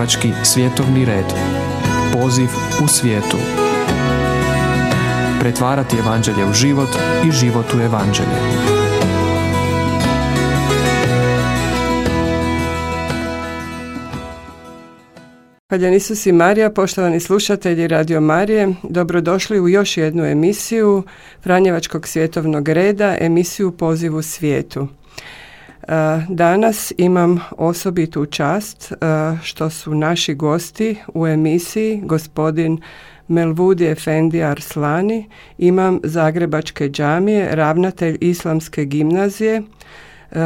Franjevački svjetovni red. Poziv u svijetu. Pretvarati evanđelje u život i život u evanđelje. Hvala Isus i Marija, poštovani slušatelji Radio Marije, dobrodošli u još jednu emisiju Franjevačkog svjetovnog reda, emisiju Pozivu svijetu. Danas imam osobitu čast što su naši gosti u emisiji gospodin Melvudi Efendi Arslani, imam Zagrebačke džamije, ravnatelj Islamske gimnazije,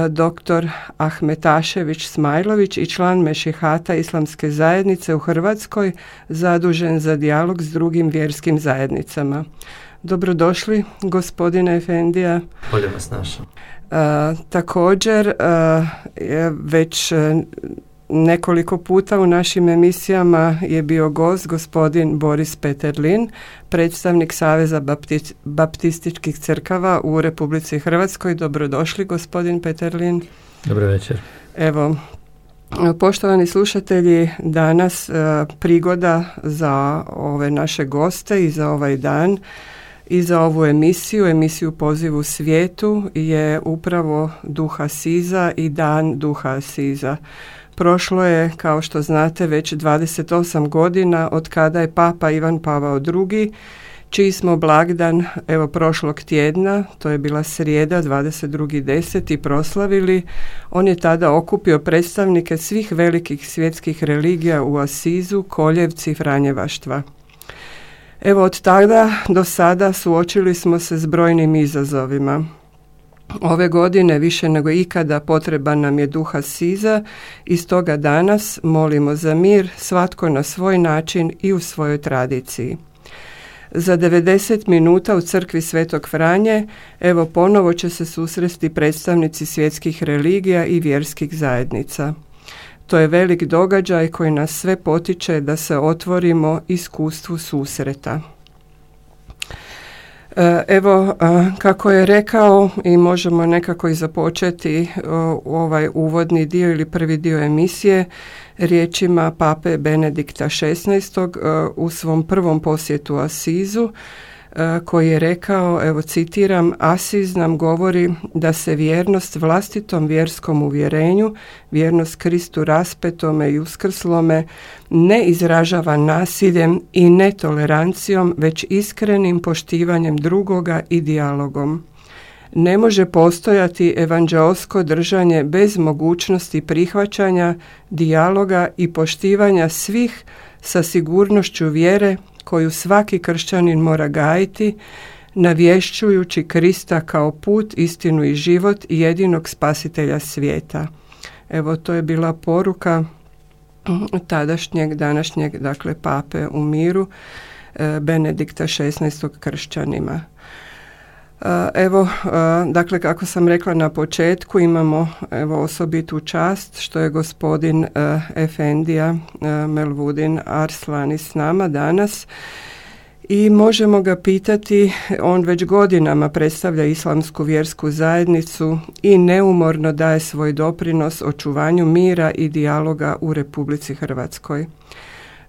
dr. Ahmetašević Smajlović i član Mešihata Islamske zajednice u Hrvatskoj, zadužen za dijalog s drugim vjerskim zajednicama. Dobrodošli, gospodine Efendija. Bolje vas našao. Također, već e, nekoliko puta u našim emisijama je bio gost gospodin Boris Peterlin, predstavnik Saveza baptističkih crkava u Republici Hrvatskoj. Dobrodošli gospodin Peterlin. Dobro večer. Evo, Poštovani slušatelji, danas prigoda za ove naše goste i za ovaj dan i za ovu emisiju, emisiju Pozivu svijetu je upravo Duha Siza i Dan Duha Siza. Prošlo je, kao što znate, već 28 godina od kada je Papa Ivan Pavao II čiji smo blagdan evo prošlog tjedna, to je bila srijeda 22.10. proslavili. On je tada okupio predstavnike svih velikih svjetskih religija u Asizu, Koljevci i Franjevaštva. Evo od tada do sada suočili smo se s brojnim izazovima. Ove godine više nego ikada potreban nam je duha siza i stoga danas molimo za mir svatko na svoj način i u svojoj tradiciji. Za 90 minuta u crkvi Svetog Franje evo ponovo će se susresti predstavnici svjetskih religija i vjerskih zajednica. To je velik događaj koji nas sve potiče da se otvorimo iskustvu susreta. E, evo, kako je rekao i možemo nekako i započeti ovaj uvodni dio ili prvi dio emisije riječima pape Benedikta XVI. E, u svom prvom posjetu Asizu E, koji je rekao, evo citiram, Asiz nam govori da se vjernost vlastitom vjerskom uvjerenju, vjernost Kristu raspetome i uskrslome ne izražava nasiljem i netolerancijom, već iskrenim poštivanjem drugoga i dijalogom. Ne može postojati evanđeosko držanje bez mogućnosti prihvaćanja, dijaloga i poštivanja svih sa sigurnošću vjere koju svaki kršćanin mora gajiti, navješćujući Krista kao put, istinu i život jedinog spasitelja svijeta. Evo to je bila poruka tadašnjeg, današnjeg, dakle, pape u miru, e, Benedikta XVI. kršćanima. Evo, dakle, kako sam rekla na početku, imamo evo, osobitu čast što je gospodin Efendija Melvudin Arslani s nama danas i možemo ga pitati, on već godinama predstavlja islamsku vjersku zajednicu i neumorno daje svoj doprinos očuvanju mira i dijaloga u Republici Hrvatskoj.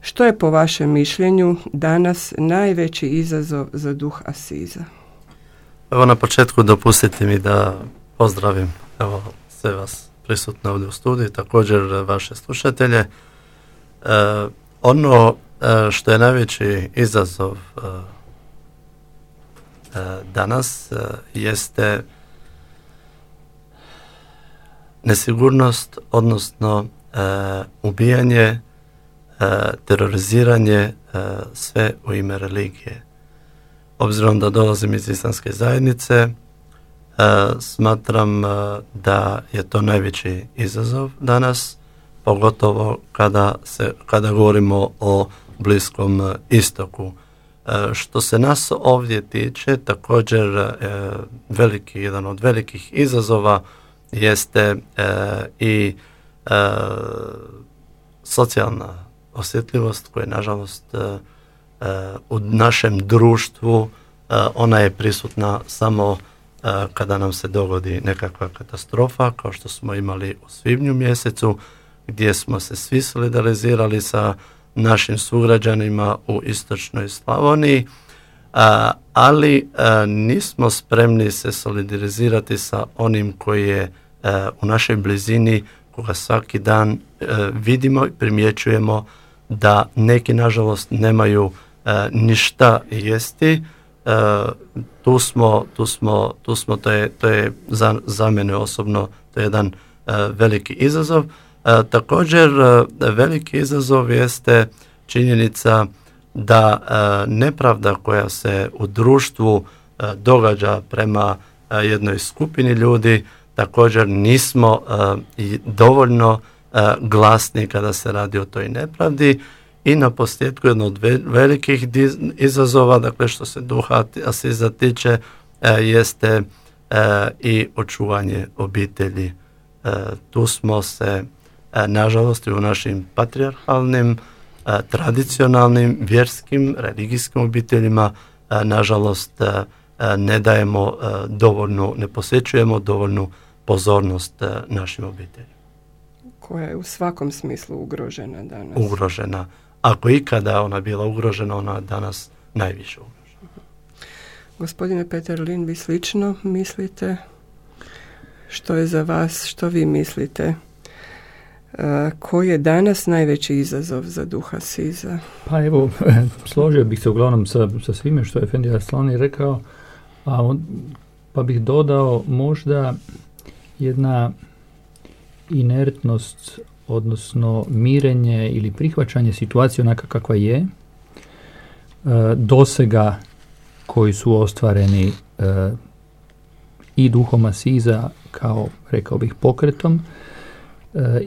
Što je po vašem mišljenju danas najveći izazov za duh Asiza? Evo na početku dopustite mi da pozdravim evo, sve vas prisutno ovdje u studiju, također vaše slušatelje. E, ono e, što je najveći izazov e, danas jeste nesigurnost, odnosno ubijanje, teroriziranje sve u ime religije obzirom da dolazim iz islamske zajednice, e, smatram e, da je to najveći izazov danas, pogotovo kada, se, kada govorimo o Bliskom istoku. E, što se nas ovdje tiče, također veliki, jedan od velikih izazova jeste i socijalna osjetljivost koja je nažalost u našem društvu e, ona je prisutna samo e, kada nam se dogodi nekakva katastrofa kao što smo imali u svibnju mjesecu gdje smo se svi solidarizirali sa našim sugrađanima u istočnoj Slavoniji, ali nismo spremni se solidarizirati sa onim koji je u našoj blizini, koga svaki dan vidimo i primjećujemo da neki nažalost nemaju ništa jesti, tu smo, tu smo, tu smo to je, to je za, za mene osobno to je jedan veliki izazov. Također veliki izazov jeste činjenica da nepravda koja se u društvu događa prema jednoj skupini ljudi također nismo dovoljno glasni kada se radi o toj nepravdi i na posljedku jedno od velikih izazova, dakle što se duha Asiza tiče, jeste i očuvanje obitelji. Tu smo se nažalost i u našim patrijarhalnim, tradicionalnim, vjerskim, religijskim obiteljima nažalost ne dajemo dovoljnu, ne posvećujemo dovoljnu pozornost našim obiteljima. Koja je u svakom smislu ugrožena danas. Ugrožena. Ako ikada ona bila ugrožena, ona danas najviše ugrožena. Gospodine Peter Lin, vi slično mislite? Što je za vas, što vi mislite? koji je danas najveći izazov za duha Siza? Pa evo, složio bih se uglavnom sa, sa svime što je Fendi Arslani rekao, a on, pa bih dodao možda jedna inertnost, odnosno mirenje ili prihvaćanje situacije onaka kakva je, e, dosega koji su ostvareni e, i duhom Asiza kao, rekao bih, pokretom,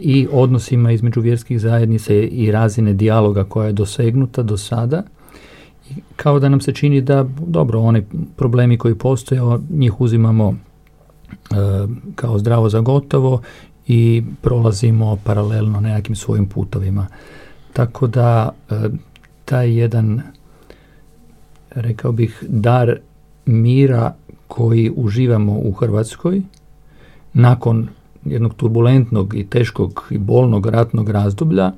i odnosima između vjerskih zajednica i razine dijaloga koja je dosegnuta do sada. Kao da nam se čini da, dobro, oni problemi koji postoje, njih uzimamo e, kao zdravo za gotovo i prolazimo paralelno nekakvim svojim putovima. Tako da e, taj jedan, rekao bih, dar mira koji uživamo u Hrvatskoj nakon jednog turbulentnog i teškog i bolnog ratnog razdoblja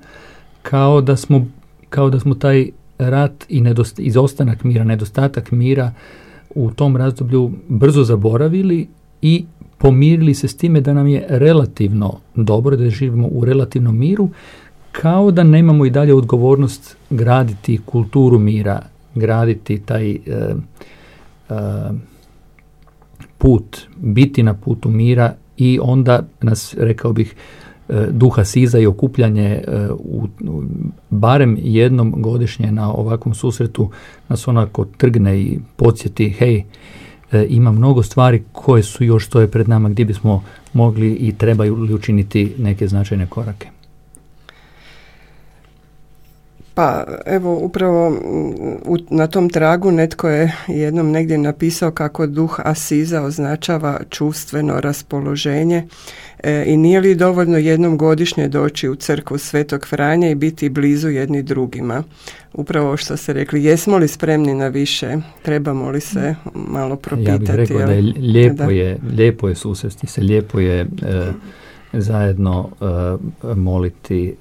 kao da smo, kao da smo taj rat i nedost, izostanak mira, nedostatak mira u tom razdoblju brzo zaboravili i pomirili se s time da nam je relativno dobro, da živimo u relativnom miru, kao da nemamo i dalje odgovornost graditi kulturu mira, graditi taj e, e, put, biti na putu mira i onda nas, rekao bih, e, duha siza i okupljanje e, u, barem jednom godišnje na ovakvom susretu nas onako trgne i podsjeti, hej, e, ima mnogo stvari koje su još stoje pred nama gdje bismo mogli i trebaju učiniti neke značajne korake. Pa evo upravo na tom tragu netko je jednom negdje napisao kako duh Asiza označava čustveno raspoloženje e, i nije li dovoljno jednom godišnje doći u crkvu Svetog Franja i biti blizu jedni drugima. Upravo što ste rekli, jesmo li spremni na više, trebamo li se malo propitati. Ja bih rekao da je lijepo, Je, lijepo je susresti se, lijepo je e, zajedno e, moliti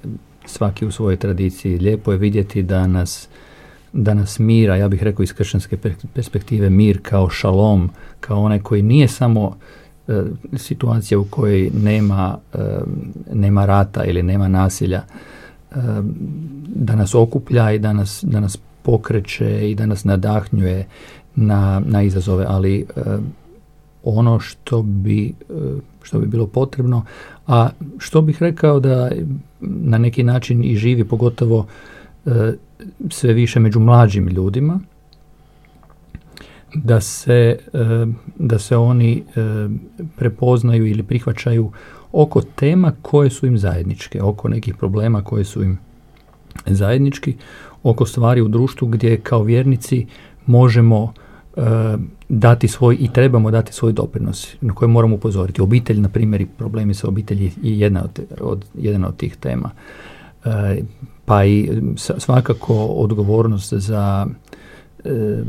svaki u svojoj tradiciji. Lijepo je vidjeti da nas, da nas mira, ja bih rekao iz kršćanske perspektive, mir kao šalom, kao onaj koji nije samo e, situacija u kojoj nema, e, nema rata ili nema nasilja, e, da nas okuplja i da nas, da nas pokreće i da nas nadahnjuje na, na izazove, ali ono što bi, što bi bilo potrebno, a što bih rekao da na neki način i živi pogotovo e, sve više među mlađim ljudima da se, e, da se oni e, prepoznaju ili prihvaćaju oko tema koje su im zajedničke, oko nekih problema koje su im zajednički, oko stvari u društvu gdje kao vjernici možemo dati svoj i trebamo dati svoj doprinos na koje moramo upozoriti. Obitelj, na primjer, i problemi sa obitelji je jedna od, od, jedna od tih tema. E, pa i svakako odgovornost za e,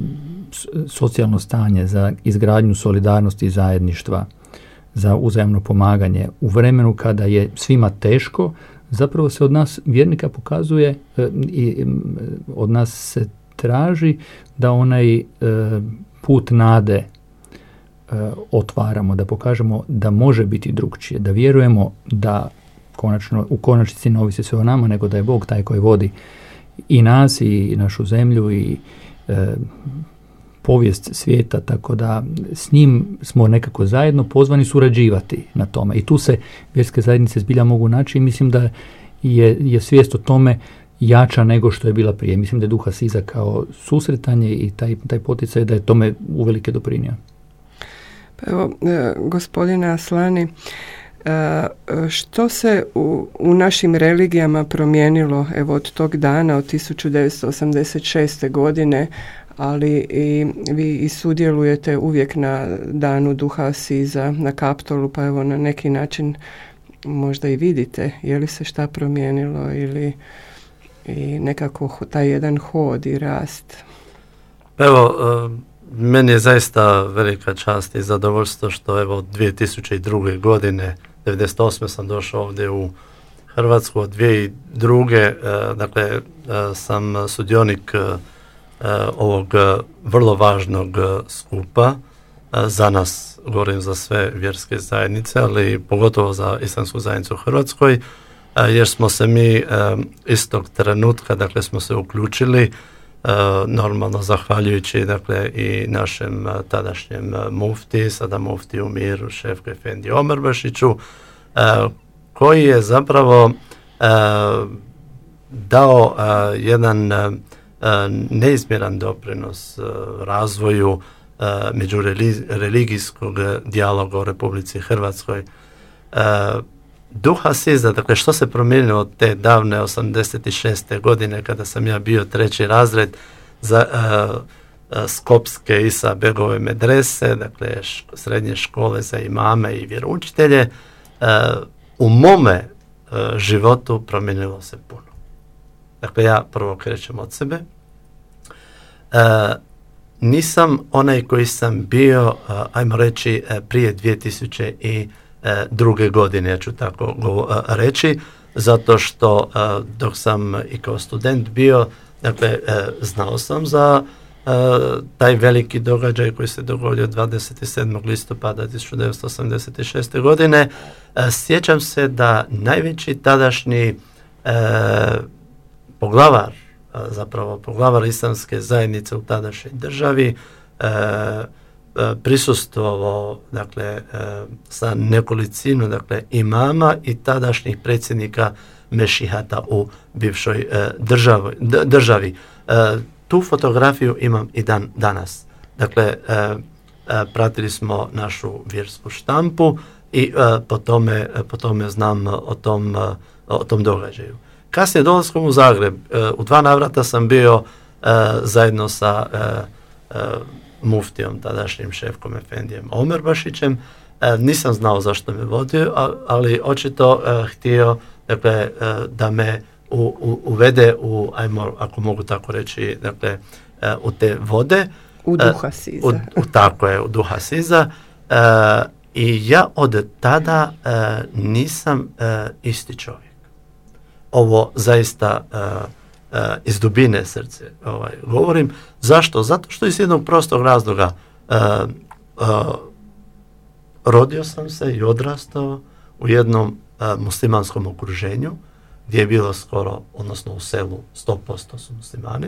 socijalno stanje, za izgradnju solidarnosti i zajedništva, za uzajamno pomaganje u vremenu kada je svima teško, zapravo se od nas vjernika pokazuje i od nas se traži da onaj put nade otvaramo, da pokažemo da može biti drugčije, da vjerujemo da konačno, u konačnici ne ovisi sve o nama, nego da je Bog taj koji vodi i nas i našu zemlju i e, povijest svijeta, tako da s njim smo nekako zajedno pozvani surađivati na tome. I tu se vjerske zajednice zbilja mogu naći i mislim da je, je svijest o tome jača nego što je bila prije. Mislim da je duha siza kao susretanje i taj, taj poticaj da je tome uvelike doprinio. Pa evo, e, gospodine Aslani, E, što se u, u našim religijama promijenilo evo od tog dana od 1986. godine ali i vi i sudjelujete uvijek na danu duha Siza na kaptolu pa evo na neki način možda i vidite je li se šta promijenilo ili i nekako taj jedan hod i rast. Evo, e, meni je zaista velika čast i zadovoljstvo što evo 2002. godine 98. sam došao ovdje u Hrvatsku od 2002. E, dakle e, sam sudionik ovog vrlo važnog skupa za nas, govorim za sve vjerske zajednice, ali pogotovo za islamsku zajednicu u Hrvatskoj, jer smo se mi istog trenutka, dakle smo se uključili normalno zahvaljujući dakle i našem tadašnjem mufti, sada mufti u miru, šefku Efendi Omerbašiću, koji je zapravo dao jedan neizmjeran doprinos razvoju međureligijskog dijaloga u Republici Hrvatskoj. Duha Siza, dakle što se promijenilo od te davne 86. godine kada sam ja bio treći razred za uh, Skopske Isa Begove medrese, dakle srednje škole za imame i vjeroučitelje, u mome životu promijenilo se puno. Dakle, ja prvo krećem od sebe. Nisam onaj koji sam bio, ajmo reći, prije 2000 i E, druge godine, ja ću tako e, reći, zato što e, dok sam i kao student bio, dakle, znao sam za taj veliki događaj koji se dogodio 27. listopada 1986. godine. Sjećam se da najveći tadašnji poglavar, zapravo poglavar islamske zajednice u tadašnjoj državi, E, prisustvovao dakle e, sa nekolicinu dakle imama i tadašnjih predsjednika mešihata u bivšoj e, državi, državi. Tu fotografiju imam i dan danas. Dakle, pratili smo našu vjersku štampu i po tome, po tome znam o tom, o tom događaju. Kasnije dolaskom u Zagreb, u dva navrata sam bio zajedno sa muftijom, tadašnjim šefkom Efendijem Omerbašićem. E, nisam znao zašto me vodio, ali očito e, htio dakle, e, da me u, uvede u, ajmo, ako mogu tako reći, dakle, u te vode. U duha siza. U, u, tako je, u duha siza. I ja od tada nisam isti čovjek. Ovo zaista iz dubine srce ovaj, govorim. Zašto? Zato što iz jednog prostog razloga uh, uh, rodio sam se i odrastao u jednom muslimanskom okruženju gdje je bilo skoro, odnosno u selu 100% su muslimani.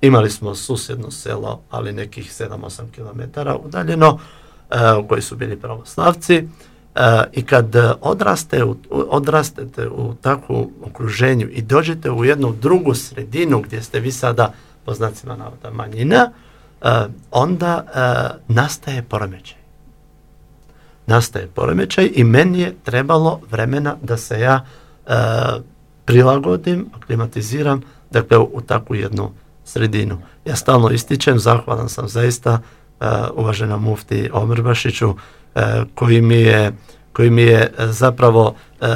Imali smo susjedno selo, ali nekih 7-8 km udaljeno, koji su bili pravoslavci i kad odraste, odrastete u takvom okruženju i dođete u jednu drugu sredinu gdje ste vi sada po znacima navoda manjina, onda nastaje poremećaj. Nastaje poremećaj i meni je trebalo vremena da se ja prilagodim, aklimatiziram, dakle u takvu jednu sredinu. Ja stalno ističem, zahvalan sam zaista uvažena mufti Omerbašiću, E, koji mi je, koji mi je e, zapravo e,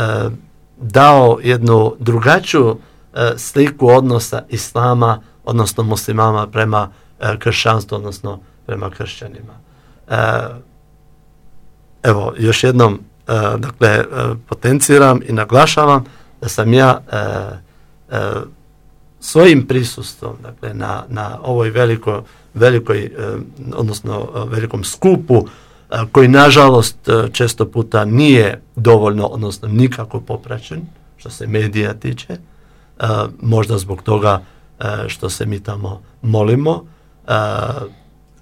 dao jednu drugačiju sliku odnosa islama, odnosno muslimama prema kršćanstvu, odnosno prema kršćanima. Evo, još jednom dakle, potenciram i naglašavam da sam ja svojim prisustvom dakle, na, na ovoj veliko, velikoj, odnosno velikom skupu koji nažalost često puta nije dovoljno, odnosno nikako popraćen, što se medija tiče, možda zbog toga što se mi tamo molimo,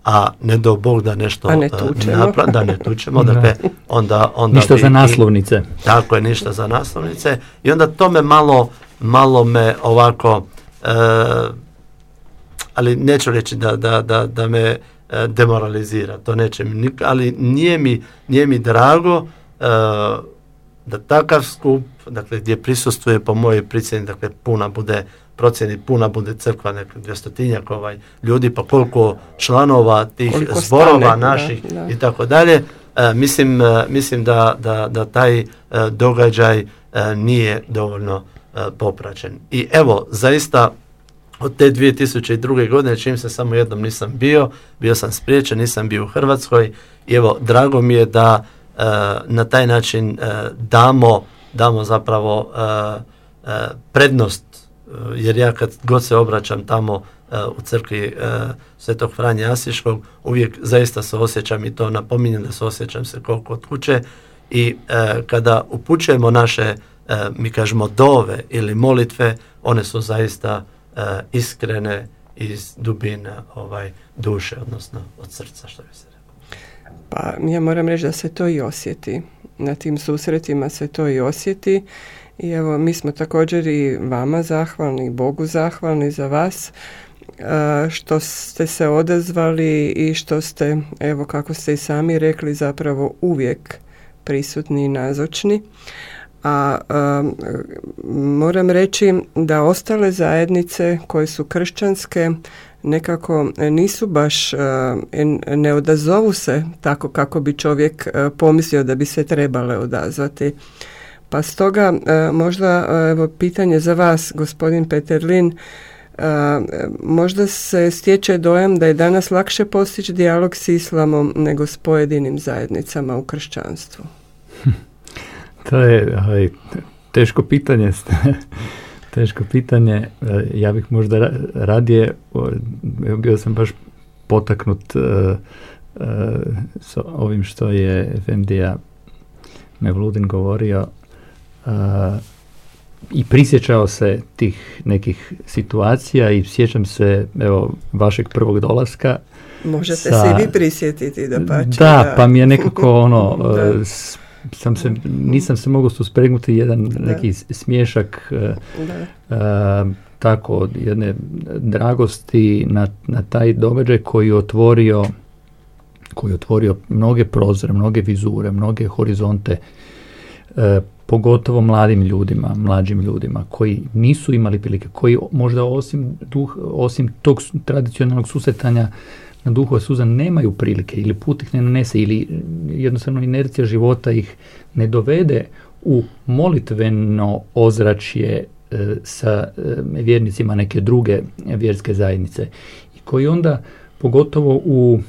a ne do Bog da nešto ne tučemo. da ne tučemo, dakle, onda, onda ništa za naslovnice. Tako je, ništa za naslovnice. I onda to me malo, malo me ovako, ali neću reći da, da, da, da me demoralizira, to neće mi, ali nije mi, nije mi drago da takav skup, dakle gdje prisustuje po mojoj pricjeni, dakle puna bude procjeni puna bude crkva, nek dvjestotinjak ovaj, ljudi, pa koliko članova tih zborova naših i tako dalje. E, mislim, e, mislim da, da, da taj e, događaj nije dovoljno popraćen. I evo, zaista od te 2002. godine, čim se samo jednom nisam bio, bio sam spriječen, nisam bio u Hrvatskoj i evo, drago mi je da na taj način damo, damo zapravo prednost Eh, jer ja kad god se obraćam tamo eh, u crkvi Svetog Franje Asiškog, uvijek zaista se osjećam i to napominjem da se osjećam se koliko kod kuće i kada upućujemo naše, mi kažemo dove ili molitve, one su zaista iskrene iz dubina ovaj, duše, odnosno od srca, što bi se rekao. Pa ja moram reći da se to i osjeti. Na tim susretima se to i osjeti i evo, mi smo također i vama zahvalni, i Bogu zahvalni za vas što ste se odazvali i što ste, evo kako ste i sami rekli, zapravo uvijek prisutni i nazočni. A, moram reći da ostale zajednice koje su kršćanske nekako nisu baš, ne odazovu se tako kako bi čovjek pomislio da bi se trebale odazvati. Pa stoga možda evo, pitanje za vas, gospodin Peterlin, možda se stječe dojam da je danas lakše postići dijalog s islamom nego s pojedinim zajednicama u kršćanstvu. To je ovaj, teško pitanje. teško pitanje. Ja bih možda radije, bio sam baš potaknut s ovim što je Efendija Mevludin govorio i prisjećao se tih nekih situacija i sjećam se evo vašeg prvog dolaska. Možete se i vi prisjetiti da pa Da, pa mi je nekako ono, sam se, nisam se mogao suspregnuti jedan neki smješak e, da. Uh, tako od jedne dragosti na, na taj događaj koji je otvorio koji je otvorio mnoge prozore, mnoge vizure, mnoge horizonte pogotovo mladim ljudima, mlađim ljudima koji nisu imali prilike, koji možda osim, duh, osim tog tradicionalnog susretanja duhova suza nemaju prilike ili put ih ne nanese ili jednostavno inercija života ih ne dovede u molitveno ozračje e, sa e, vjernicima neke druge vjerske zajednice i koji onda pogotovo u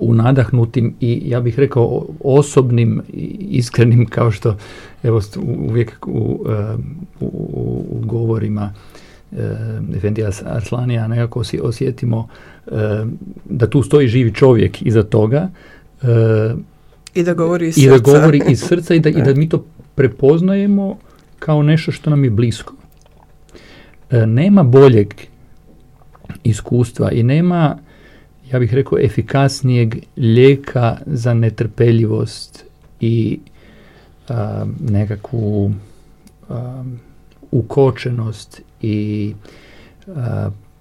u nadahnutim i ja bih rekao osobnim iskrenim kao što evo uvijek u, eh, u, u govorima Efendija Arslanija nekako si osjetimo uh, da tu stoji živi čovjek iza toga i da govori iz i da govori iz srca i da, i da mi to prepoznajemo kao nešto što nam je blisko. Nema boljeg iskustva i nema ja bih rekao, efikasnijeg lijeka za netrpeljivost i nekakvu ukočenost i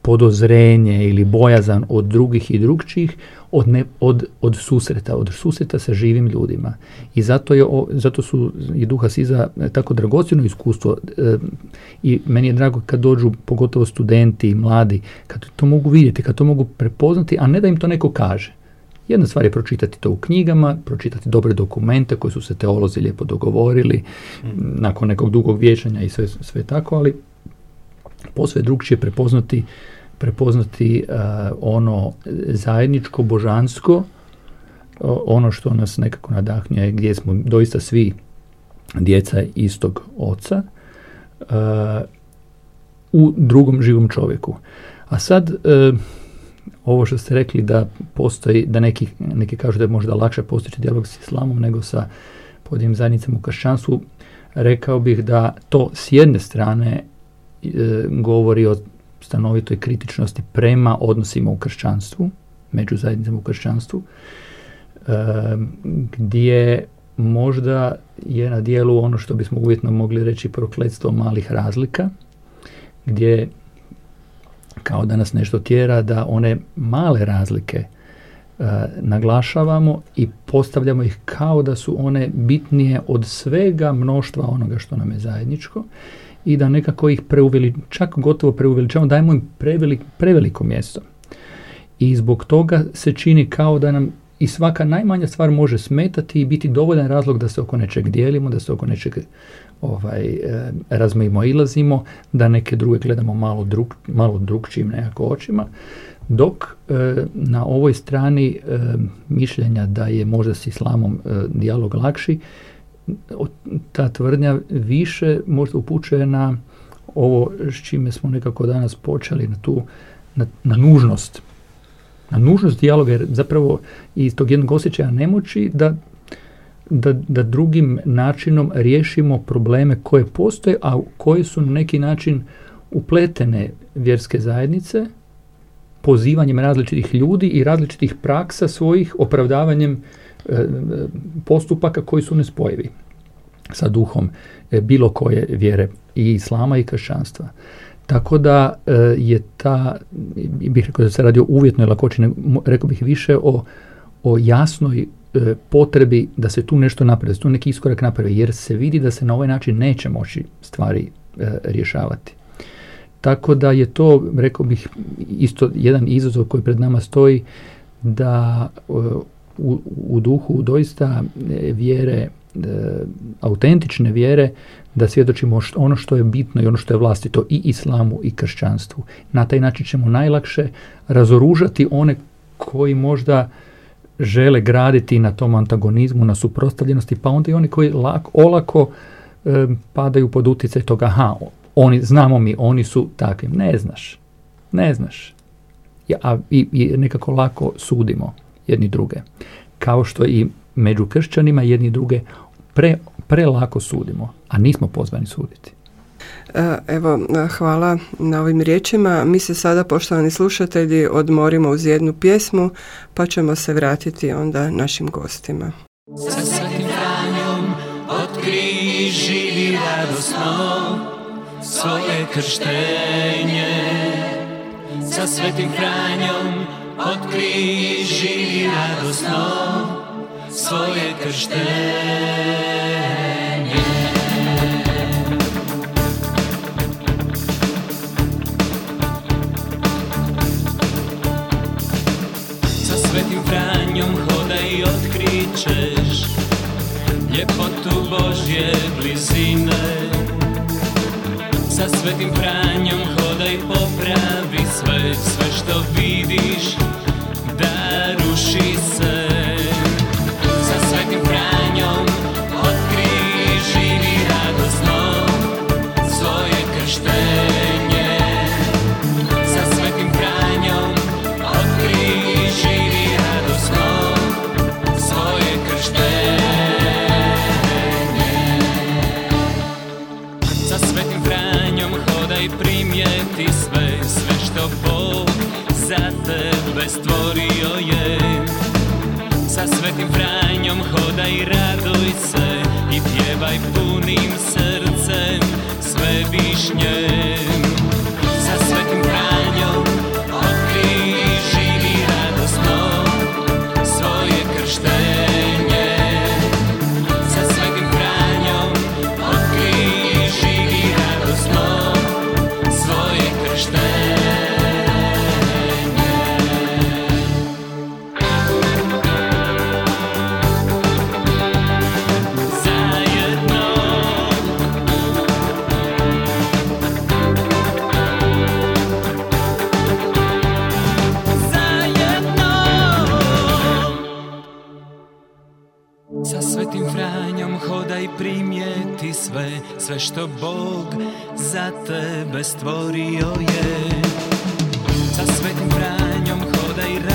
podozrenje ili bojazan od drugih i drugčih od, ne, od, od susreta, od susreta sa živim ljudima. I zato, je, zato su i Duha Siza tako dragocjeno iskustvo e, i meni je drago kad dođu pogotovo studenti i mladi, kad to mogu vidjeti, kad to mogu prepoznati, a ne da im to neko kaže. Jedna stvar je pročitati to u knjigama, pročitati dobre dokumente koje su se teolozi lijepo dogovorili mm. nakon nekog dugog vječanja i sve, sve tako, ali posve drugčije prepoznati prepoznati uh, ono zajedničko, božansko, ono što nas nekako nadahnje, gdje smo doista svi djeca istog oca, u drugom živom čovjeku. A sad, ovo što ste rekli da postoji, da neki, neki kažu da je možda lakše postići dijalog s islamom nego sa pojedinim zajednicama u kršćanstvu, rekao bih da to s jedne strane govori o stanovitoj kritičnosti prema odnosima u kršćanstvu, među zajednicama u kršćanstvu, e, gdje možda je na dijelu ono što bismo uvjetno mogli reći prokletstvo malih razlika, gdje kao da nas nešto tjera da one male razlike e, naglašavamo i postavljamo ih kao da su one bitnije od svega mnoštva onoga što nam je zajedničko i da nekako ih preuveli, čak gotovo preuveličavamo, dajemo im preveliko mjesto. I zbog toga se čini kao da nam i svaka najmanja stvar može smetati i biti dovoljan razlog da se oko nečeg dijelimo, da se oko nečeg ovaj, e, razmimo ilazimo, da neke druge gledamo malo, drug, malo drugčijim nekako očima, dok e, na ovoj strani e, mišljenja da je možda s islamom dijalog lakši, ta tvrdnja više možda upućuje na ovo s čime smo nekako danas počeli, na tu na, na nužnost. Na nužnost dijaloga, jer zapravo iz tog jednog osjećaja nemoći da da, da drugim načinom riješimo probleme koje postoje, a koje su na neki način upletene vjerske zajednice, pozivanjem različitih ljudi i različitih praksa svojih opravdavanjem postupaka koji su nespojivi sa duhom e, bilo koje vjere i islama i kršćanstva. Tako da e, je ta, bih rekao da se radi o uvjetnoj lakoći, rekao bih više o, o jasnoj potrebi da se tu nešto napravi, da se tu neki iskorak napravi, jer se vidi da se na ovaj način neće moći stvari rješavati. Tako da je to, rekao bih, isto jedan izazov koji pred nama stoji, da u, u duhu doista vjere, autentične vjere, da svjedočimo ono što je bitno i ono što je vlastito i islamu i kršćanstvu. Na taj način ćemo najlakše razoružati one koji možda žele graditi na tom antagonizmu, na suprotstavljenosti, pa onda i oni koji lako, olako e, padaju pod utjecaj toga, aha, oni, znamo mi, oni su takvi. Ne znaš, ne znaš. Ja, a, i, i nekako lako sudimo jedni druge. Kao što i među kršćanima jedni druge pre, prelako sudimo, a nismo pozvani suditi. E, evo, e, hvala na ovim riječima. Mi se sada, poštovani slušatelji, odmorimo uz jednu pjesmu, pa ćemo se vratiti onda našim gostima. Sa svetim Franjom otkri živi radosno svoje krštenje. Sa svetim Franjom pod kríž žili radosno svoje krštenie. Za svetým práňom chodaj odkričeš lepotu Božie blizine. Za svetým práňom chodaj hodaj popravi sve, sve što vidiš da ruši se. Sa svetim Franjom svetim Franjom hodaj raduj se I pjevaj punim srcem sve višnje sve što Bog za tebe stvorio je. Sa svetim Franjom hodaj,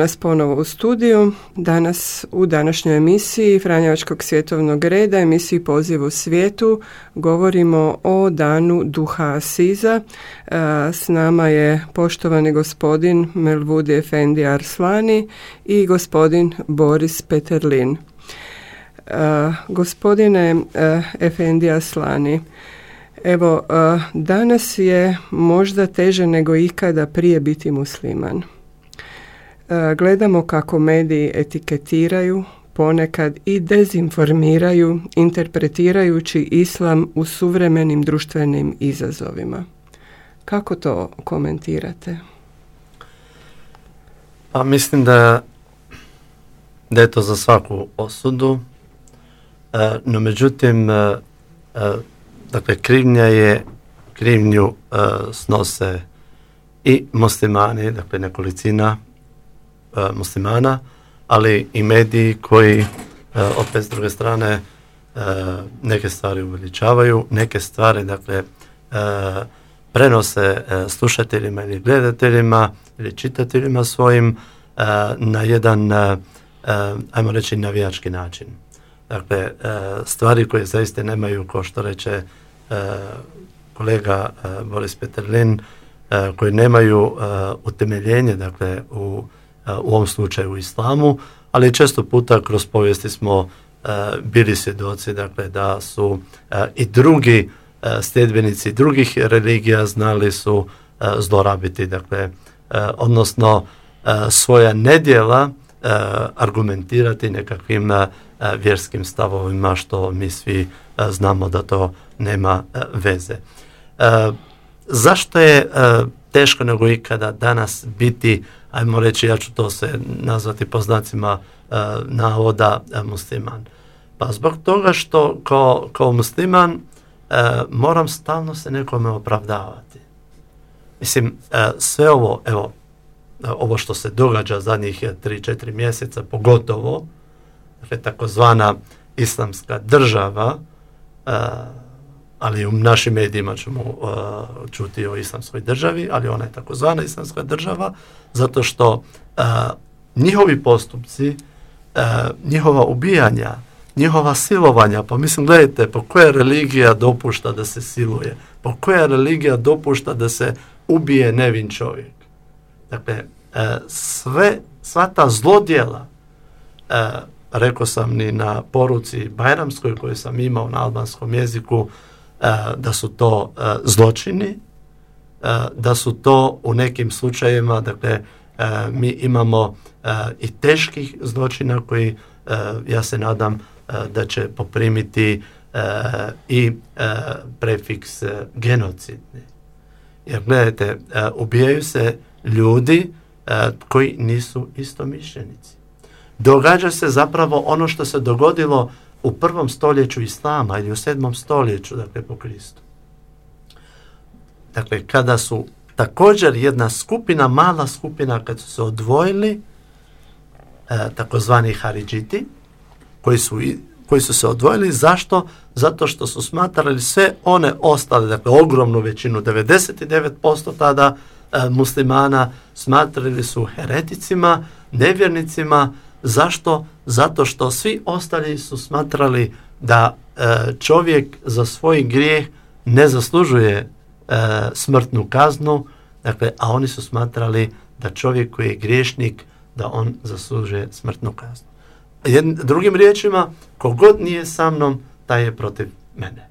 Nas ponovo u studiju. Danas u današnjoj emisiji Franjevačkog svjetovnog reda, emisiji Poziv u svijetu, govorimo o danu duha Asiza. E, S nama je poštovani gospodin Melvudi Efendi Arslani i gospodin Boris Peterlin. E, Gospodine e, Efendi Arslani, evo, danas je možda teže nego ikada prije biti musliman. E, Gledamo kako mediji etiketiraju, ponekad i dezinformiraju, interpretirajući islam u suvremenim društvenim izazovima. Kako to komentirate? Pa mislim da, da je to za svaku osudu, e, no međutim, e, e, dakle, krivnja je, krivnju e, snose i muslimani, dakle nekolicina muslimana, ali i mediji koji e, opet s druge strane e, neke stvari uveličavaju, neke stvari dakle e, prenose e, slušateljima ili gledateljima ili čitateljima svojim e, na jedan, e, e, ajmo reći, navijački način. Dakle, e, stvari koje zaista nemaju, kao što reče e, kolega e, Boris Peterlin, e, koji nemaju e, utemeljenje, dakle, u, e, u ovom slučaju u islamu, ali često puta kroz povijesti smo e, bili svjedoci, dakle, da su e, i drugi e, sljedbenici drugih religija znali su zlorabiti, dakle, odnosno svoja nedjela argumentirati nekakvim vjerskim stavovima što mi svi znamo da to nema veze. Zašto je e, teško nego ikada danas biti, ajmo reći, ja ću to se nazvati po znacima e, navoda e, musliman? Pa zbog toga što kao, kao musliman moram stalno se nekome opravdavati. Mislim, sve ovo, evo, ovo što se događa zadnjih 3-4 mjeseca, pogotovo, dakle, takozvana islamska država, ali u našim medijima ćemo uh, čuti o islamskoj državi, ali ona je takozvana islamska država, zato što uh, njihovi postupci, uh, njihova ubijanja, njihova silovanja, pa mislim, gledajte, po koja religija dopušta da se siluje, po koja religija dopušta da se ubije nevin čovjek. Dakle, uh, sve, sva ta zlodjela, uh, rekao sam ni na poruci Bajramskoj koju sam imao na albanskom jeziku, da su to e, zločini, e, da su to u nekim slučajevima, dakle, e, mi imamo e, i teških zločina koji, e, ja se nadam, e, da će poprimiti e, i e, prefiks e, genocidni. Jer gledajte, e, ubijaju se ljudi e, koji nisu istomišljenici. Događa se zapravo ono što se dogodilo u prvom stoljeću Islama ili u sedmom stoljeću, dakle po Kristu. Dakle, kada su također jedna skupina, mala skupina, kad su se odvojili, takozvani Haridžiti, koji su, koji su se odvojili. Zašto? Zato što su smatrali sve one ostale, dakle ogromnu većinu, 99% tada e, muslimana smatrali su hereticima, nevjernicima. Zašto? Zato što svi ostali su smatrali da e, čovjek za svoj grijeh ne zaslužuje e, smrtnu kaznu, dakle, a oni su smatrali da čovjek koji je griješnik, da on zaslužuje smrtnu kaznu. Jedn, drugim riječima, kogod nije sa mnom, taj je protiv mene.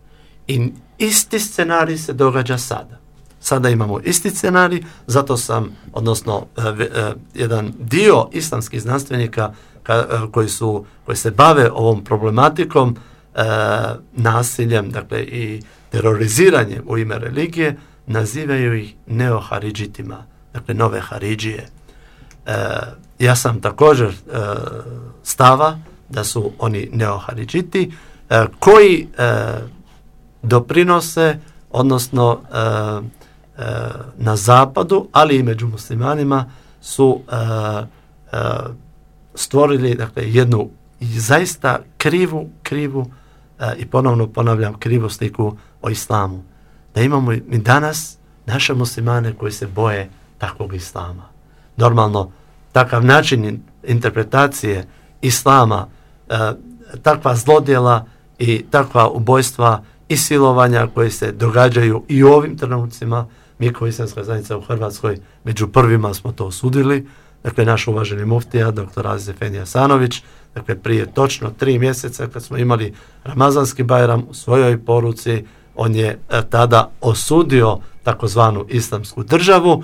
I isti scenarij se događa sada. Sada imamo isti scenarij, zato sam, odnosno e, e, jedan dio islamskih znanstvenika ka- e, koji, su, koji se bave ovom problematikom, e, nasiljem, dakle i teroriziranjem u ime religije, nazivaju ih neoharidžitima, dakle nove haridžije. E, ja sam također e, stava da su oni neoharidžiti e, koji e, doprinose, odnosno na zapadu, ali i među muslimanima su stvorili dakle, jednu zaista krivu, krivu e, i ponovno ponavljam krivu sliku o islamu. Da imamo i danas naše muslimane koji se boje takvog islama. Normalno, takav način in- interpretacije islama, e, takva zlodjela i takva ubojstva i silovanja koji se događaju i u ovim trenucima, mi kao islamska zajednica u Hrvatskoj među prvima smo to osudili, dakle naš uvaženi muftija, dr. Aziz Efendi Asanović, dakle prije točno tri mjeseca kad smo imali Ramazanski bajram u svojoj poruci, on je e, tada osudio takozvanu islamsku državu,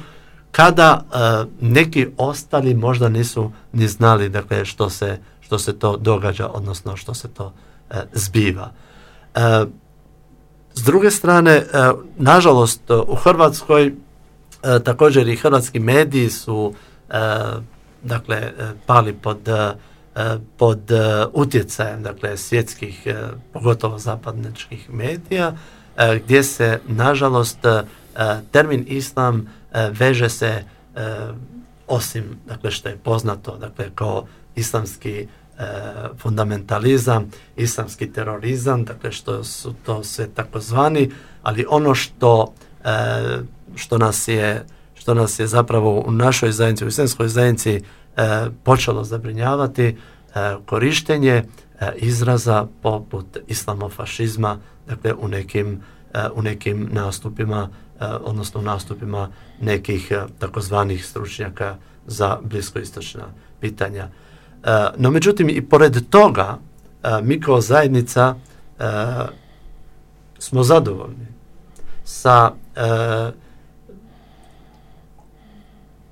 kada e, neki ostali možda nisu ni znali dakle što se, što se to događa, odnosno što se to e, zbiva. E, s druge strane, e, nažalost, u Hrvatskoj također i hrvatski mediji su dakle e, pali pod e, e, pod utjecajem dakle svjetskih pogotovo zapadničkih medija gdje se nažalost termin islam veže se osim dakle što je poznato dakle kao islamski fundamentalizam, islamski terorizam, dakle što su to sve takozvani, ali ono što, što nas je što nas je zapravo u našoj zajednici, u islamskoj zajednici e, počelo zabrinjavati e, korištenje e, izraza poput islamofašizma, dakle u nekim, u nekim nastupima, odnosno nastupima nekih takozvanih stručnjaka za bliskoistočna pitanja. No međutim i pored toga mi kao zajednica smo zadovoljni sa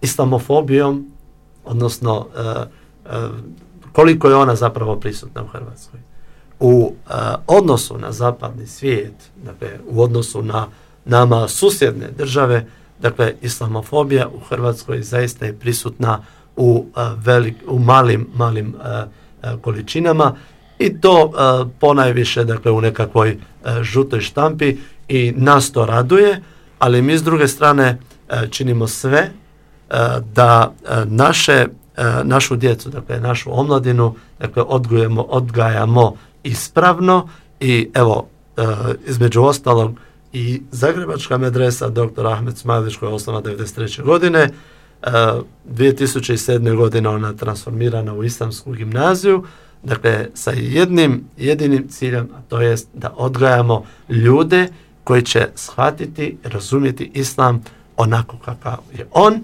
islamofobijom, odnosno e, e, koliko je ona zapravo prisutna u Hrvatskoj. U e, odnosu na zapadni svijet, dakle u odnosu na nama susjedne države, dakle islamofobija u Hrvatskoj zaista je prisutna u, velik, u malim, malim količinama i to ponajviše dakle u nekakvoj žutoj štampi i nas to raduje, ali mi s druge strane činimo sve da e, naše, e, našu djecu, dakle našu omladinu, dakle odgojemo, odgajamo ispravno i evo e, između ostalog i Zagrebačka medresa dr. Ahmed Smajlić koja je osnovana 93. godine e, 2007. godine ona transformirana u islamsku gimnaziju dakle sa jednim jedinim ciljem a to jest da odgajamo ljude koji će shvatiti, razumjeti islam onako kakav je on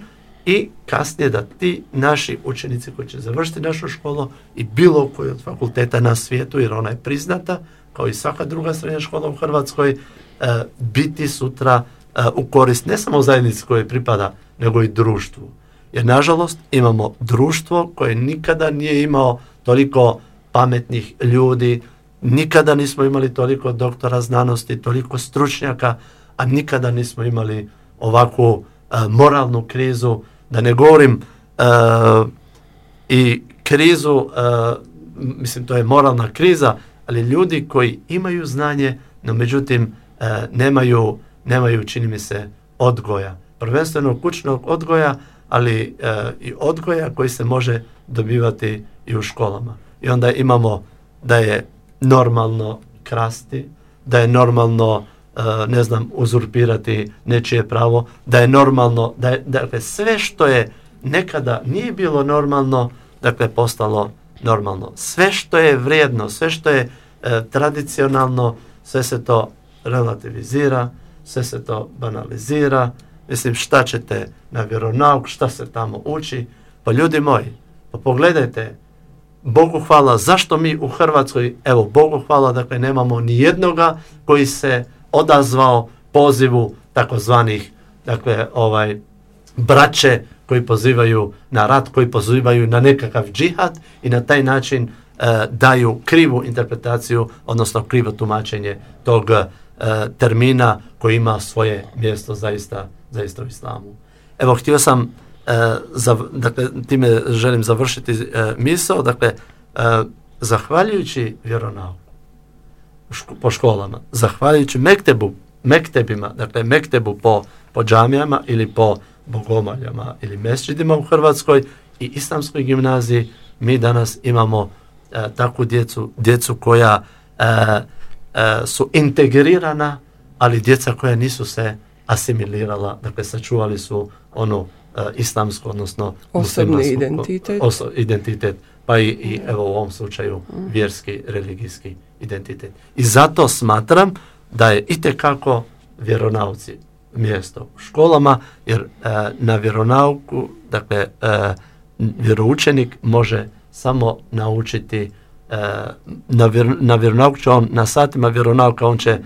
i kasnije da ti naši učenici koji će završiti našu školu i bilo koji od fakulteta na svijetu, jer ona je priznata, kao i svaka druga srednja škola u Hrvatskoj, e, biti sutra e, u korist ne samo zajednici koje pripada, nego i društvu. Jer nažalost imamo društvo koje nikada nije imao toliko pametnih ljudi, nikada nismo imali toliko doktora znanosti, toliko stručnjaka, a nikada nismo imali ovakvu e, moralnu krizu, da ne govorim e, i krizu, e, mislim to je moralna kriza, ali ljudi koji imaju znanje, no međutim e, nemaju, nemaju čini mi se odgoja. Prvenstveno kućnog odgoja, ali i odgoja koji se može dobivati i u školama. I onda imamo da je normalno krasti, da je normalno ne znam, uzurpirati nečije pravo, da je normalno, da je, dakle, sve što je nekada nije bilo normalno, dakle, postalo normalno. Sve što je vrijedno, sve što je e, tradicionalno, sve se to relativizira, sve se to banalizira. Mislim, šta ćete na vjeronauk, šta se tamo uči? Pa ljudi moji, pa pogledajte, Bogu hvala, zašto mi u Hrvatskoj, evo, Bogu hvala, dakle, nemamo ni jednoga koji se odazvao pozivu takozvanih, dakle, ovaj, braće koji pozivaju na rat, koji pozivaju na nekakav džihad i na taj način e, daju krivu interpretaciju, odnosno krivo tumačenje tog e, termina koji ima svoje mjesto zaista, zaista u islamu. Evo, htio sam, e, zav- dakle, time želim završiti misao, dakle, zahvaljujući vjeronauku po školama, zahvaljujući mektebu, mektebima, dakle mektebu po, po džamijama ili po bogomaljama ili mesčidima u Hrvatskoj i islamskoj gimnaziji, mi danas imamo e, takvu djecu, djecu koja e, e, su integrirana, ali djeca koja nisu se asimilirala, dakle sačuvali su onu e, islamsku, odnosno Osobni identitet. oso- identitet, pa i, i evo u ovom slučaju vjerski, religijski identitet. I zato smatram da je itekako vjeronauci mjesto u školama, jer e, na vjeronauku, dakle, e, vjeroučenik može samo naučiti e, na, vjer, na vjeronauku će on, na satima vjeronauka on će e,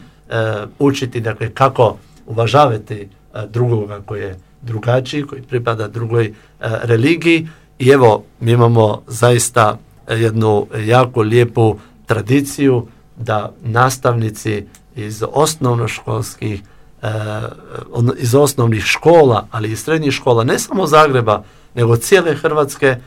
učiti, dakle, kako uvažavati e, drugoga koji je drugačiji, koji pripada drugoj e, religiji. I evo, mi imamo zaista jednu jako lijepu tradiciju da nastavnici iz osnovnoškolskih e, iz osnovnih škola, ali i srednjih škola, ne samo Zagreba, nego cijele Hrvatske e,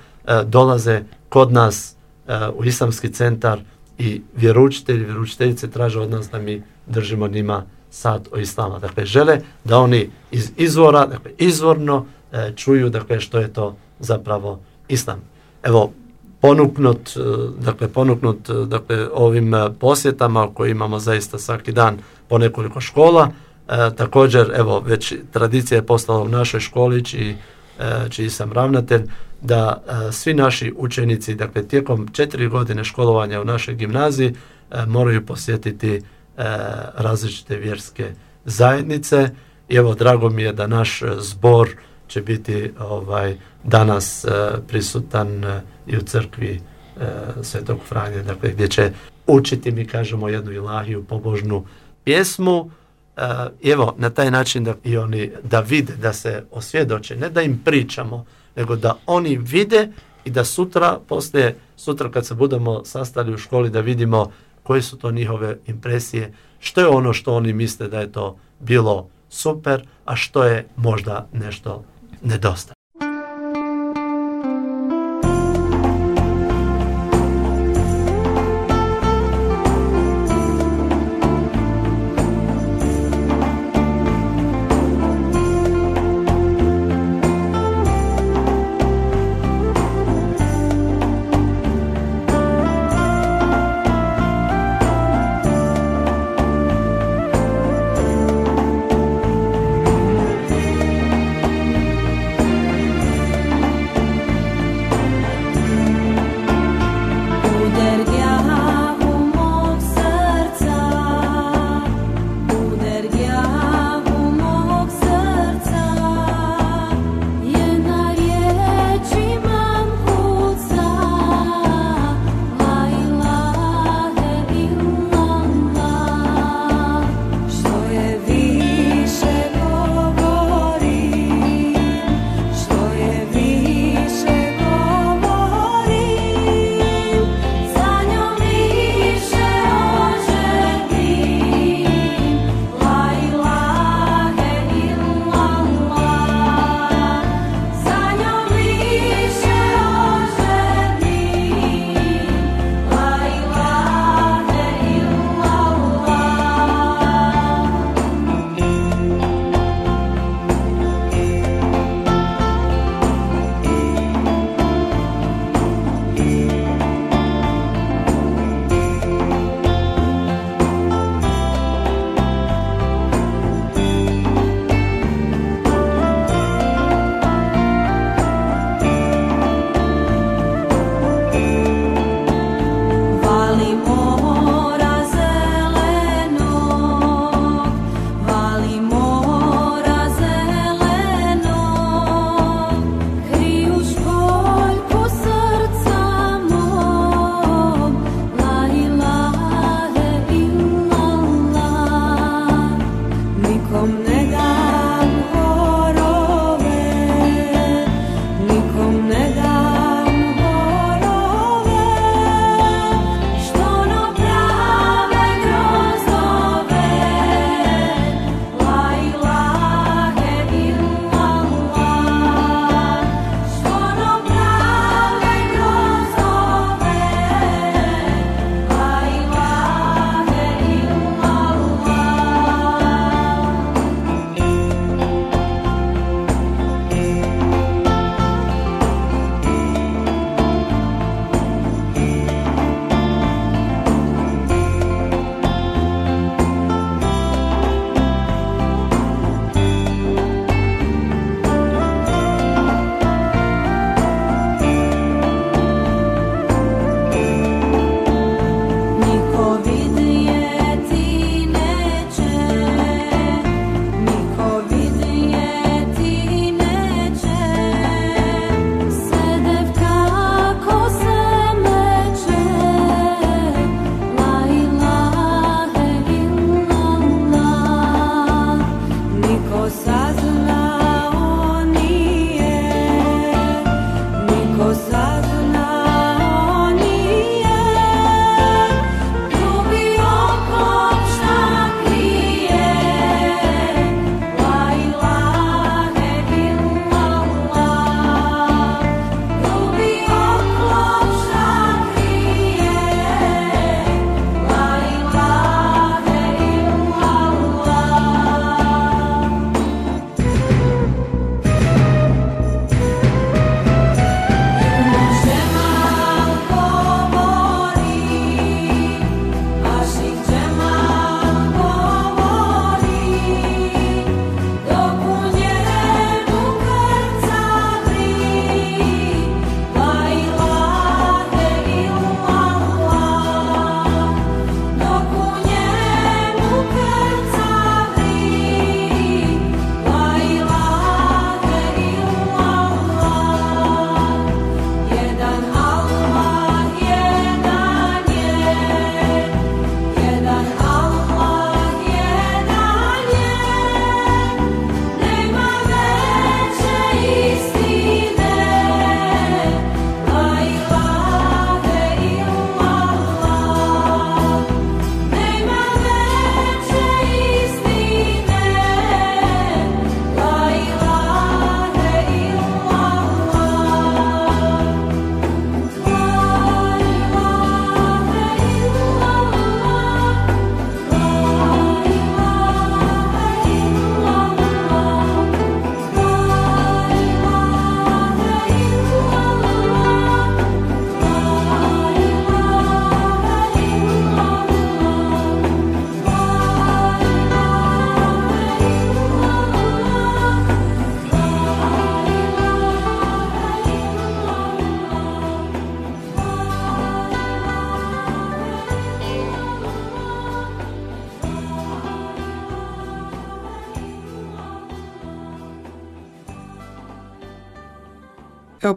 dolaze kod nas e, u Islamski centar i vjeroučitelji, vjeroučiteljice traže od nas da mi držimo njima sad o islama. Dakle, žele da oni iz izvora, dakle, izvorno e, čuju, dakle, što je to zapravo islam. Evo, ponuknut, e, dakle, ponuknut, e, dakle, ovim e, posjetama koje imamo zaista svaki dan po nekoliko škola, e, također, evo, već tradicija je postala u našoj školi, čiji, e, čiji sam ravnatelj, da e, svi naši učenici, dakle, tijekom četiri godine školovanja u našoj gimnaziji, moraju posjetiti različite vjerske zajednice. I evo drago mi je da naš e, zbor će biti ovaj danas e, prisutan e, i u crkvi e, Svetog Franje, dakle gdje će učiti, mi kažemo, jednu ilahiju, pobožnu pjesmu, e, evo, na taj način da i oni da vide, da se osvjedoče, ne da im pričamo, nego da oni vide i da sutra, poslije, sutra kad se budemo sastali u školi, da vidimo koje su to njihove impresije, što je ono što oni misle da je to bilo super, a što je možda nešto nedostaje.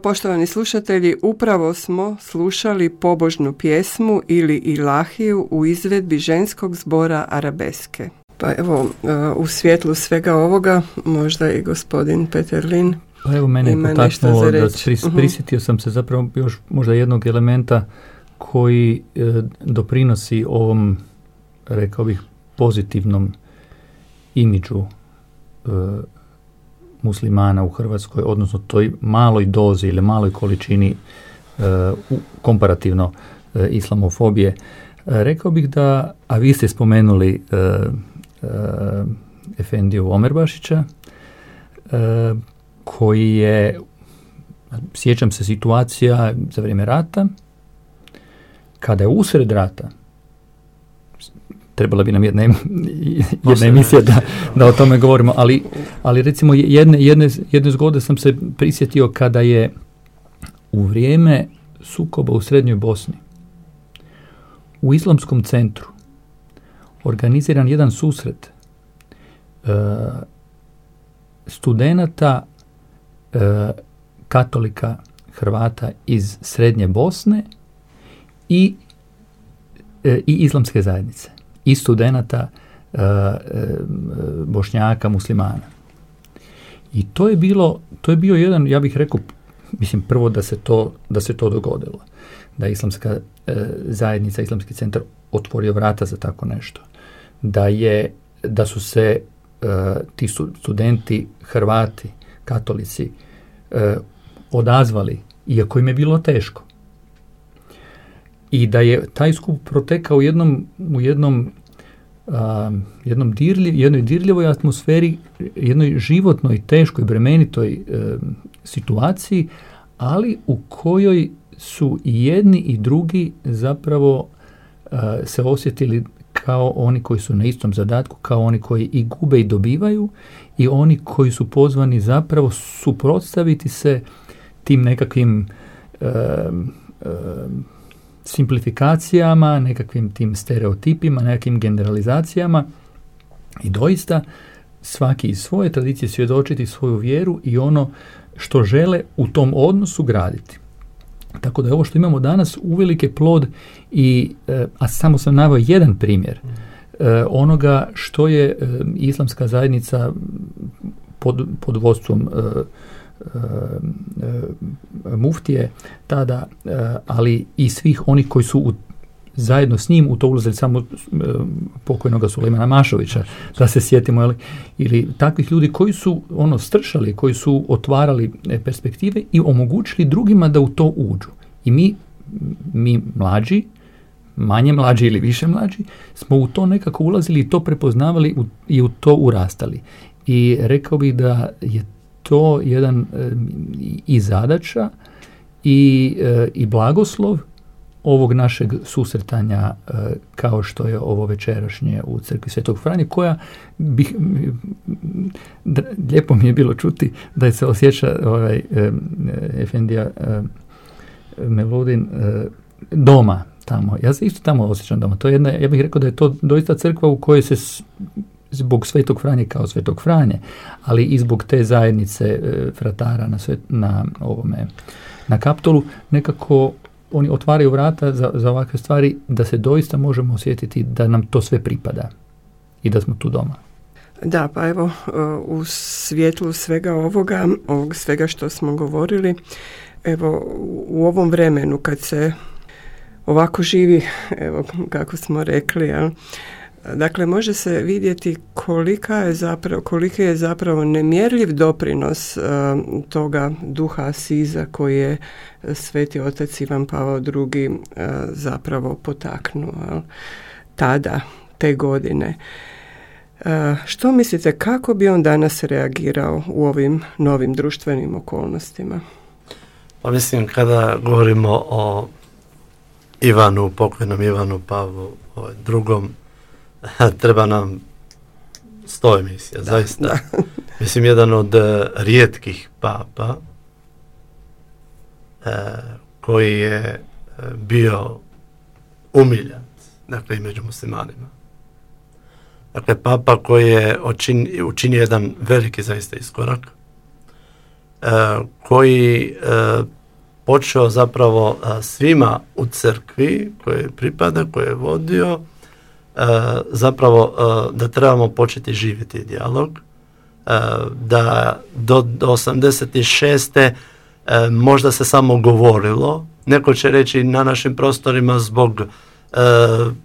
Poštovani slušatelji, upravo smo slušali pobožnu pjesmu ili ilahiju u izvedbi ženskog zbora Arabeske. Pa evo, e, u svjetlu svega ovoga, možda i gospodin Peterlin Pa evo mene je Ima nešto potaknulo da pris- Mhm. prisjetio sam se zapravo još možda jednog elementa koji e, doprinosi ovom, rekao bih, pozitivnom imidžu e, muslimana u Hrvatskoj, odnosno toj maloj dozi ili maloj količini e, komparativno e, islamofobije. E, rekao bih da, a vi ste spomenuli Efendiju Omerbašića, koji je, sjećam se situacija za vrijeme rata, kada je usred rata, trebala bi nam jedna, jedna emisija da, da o tome govorimo, ali, ali recimo jedne, jedne, jedne zgode sam se prisjetio kada je u vrijeme sukoba u Srednjoj Bosni u islamskom centru organiziran jedan susret e, studenata e, katolika Hrvata iz Srednje Bosne i, e, i islamske zajednice i studenata e, e, bošnjaka muslimana. I to je bilo, to je bio jedan, ja bih rekao, mislim prvo da se to, da se to dogodilo. Da je islamska e, zajednica, islamski centar otvorio vrata za tako nešto. Da je, da su se ti studenti, Hrvati, katolici odazvali, iako im je bilo teško. I da je taj skup protekao u jednom, u jednom a, jednom dirljiv, jednoj dirljivoj atmosferi, jednoj životnoj, teškoj, bremenitoj e, situaciji, ali u kojoj su i jedni i drugi zapravo a, se osjetili kao oni koji su na istom zadatku, kao oni koji i gube i dobivaju i oni koji su pozvani zapravo suprotstaviti se tim nekakvim e, e, simplifikacijama, nekakvim tim stereotipima, nekakvim generalizacijama i doista svaki iz svoje tradicije svjedočiti svoju vjeru i ono što žele u tom odnosu graditi. Tako da je ovo što imamo danas uvelike plod i, e, a samo sam naveo jedan primjer e, onoga što je e, islamska zajednica pod, pod vodstvom muftije tada, e, ali i svih onih koji su u, zajedno s njim u to ulazili samo e, pokojnoga Sulejmana Mašovića, da se sjetimo, jeli, ili takvih ljudi koji su ono stršali, koji su otvarali e, perspektive i omogućili drugima da u to uđu. I mi, mi mlađi, manje mlađi ili više mlađi, smo u to nekako ulazili i to prepoznavali u- i u to urastali. I rekao bih da je to jedan i- zadaća i, e, i blagoslov ovog našeg susretanja e, kao što je ovo večerašnje u crkvi Svetog Franje koja bih lijepo mi je bilo čuti da se osjeća ovaj Efendija Meludin e, doma tamo. Ja se isto tamo osjećam doma. To je jedna, ja bih rekao da je to doista crkva u kojoj se zbog Svetog Franje kao Svetog Franje, ali i zbog te zajednice e, fratara na, svet, na ovome na kaptolu, nekako oni otvaraju vrata za, za ovakve stvari da se doista možemo osjetiti da nam to sve pripada i da smo tu doma. Da, pa evo, e, u svjetlu svega ovoga, ovog svega što smo govorili, evo, u- ovom vremenu kad se ovako živi, evo, kako smo rekli, jel, Dakle, može se vidjeti kolika je zapravo, koliki je zapravo nemjerljiv doprinos e, toga duha Asiza koji je Sveti otac Ivan Pavao II e, zapravo potaknuo jel, tada, te godine. E, što mislite, kako bi on danas reagirao u ovim novim društvenim okolnostima? Pa mislim kada govorimo o Ivanu, pokojnom Ivanu Pavlu ovaj, drugom, treba nam sto emisija, zaista. Mislim, jedan od eh, rijetkih papa eh, koji je eh, bio umiljan, dakle i među muslimanima. Dakle, papa koji je učin- učinio jedan veliki zaista iskorak, koji e, počeo zapravo e, svima u crkvi koje pripada, koje je vodio, e, zapravo da trebamo početi živjeti dijalog, da do, do 86. možda se samo govorilo, neko će reći na našim prostorima zbog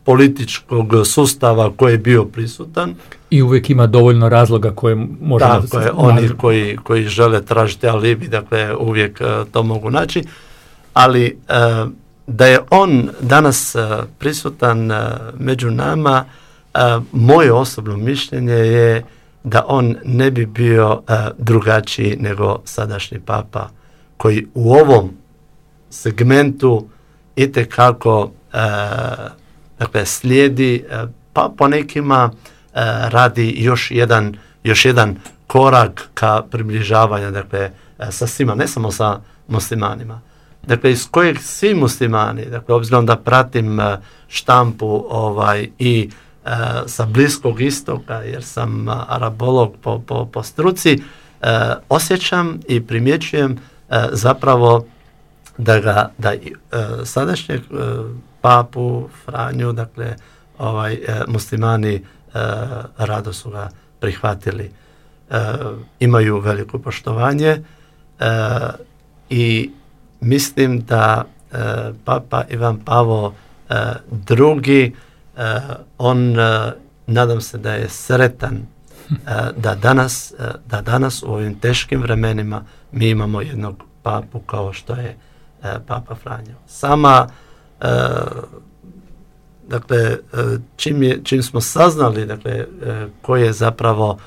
političkog sustava koji je bio prisutan. I uvijek ima dovoljno razloga koje može... Tako je, oni koji, koji žele tražiti alibi, dakle uvijek to mogu naći ali e, da je on danas e, prisutan e, među nama, moje osobno mišljenje je da on ne bi bio drugačiji nego sadašnji papa koji u ovom segmentu itekako dakle, slijedi pa po nekima radi još jedan, još jedan korak ka približavanju dakle, sa svima, ne samo sa muslimanima dakle iz kojeg svi muslimani, dakle obzirom da pratim e, štampu ovaj i e, sa Bliskog istoka jer sam arabolog po, po, po struci, e, osjećam i primjećujem zapravo da ga, da sadašnjeg papu Franju, dakle ovaj muslimani rado su ga prihvatili. Imaju veliko poštovanje i mislim da e, Papa Ivan Pavo e, drugi, e, on nadam se da je sretan da danas, da danas u ovim teškim vremenima mi imamo jednog papu kao što je Papa Franjo. Sama dakle čim, je, čim smo saznali dakle koji je zapravo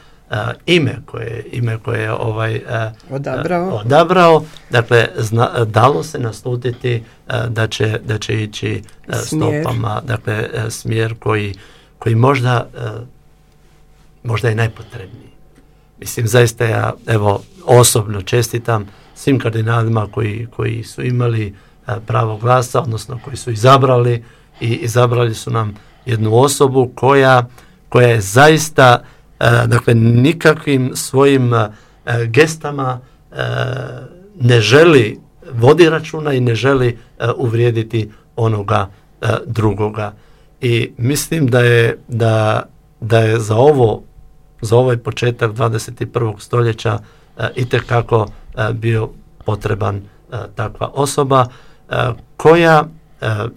ime koje ime koje je ovaj odabrao. odabrao dakle dalo se naslutiti da će da će ići smjer. stopama dakle smjer koji koji možda možda je najpotrebniji mislim zaista ja evo osobno čestitam svim kardinalima koji, koji su imali pravo glasa odnosno koji su izabrali i izabrali su nam jednu osobu koja koja je zaista E, dakle nikakvim svojim e, gestama e, ne želi vodi računa i ne želi uvrijediti onoga drugoga. I mislim da je, da, da je za ovo za ovaj početak 21. stoljeća itekako bio potreban takva osoba koja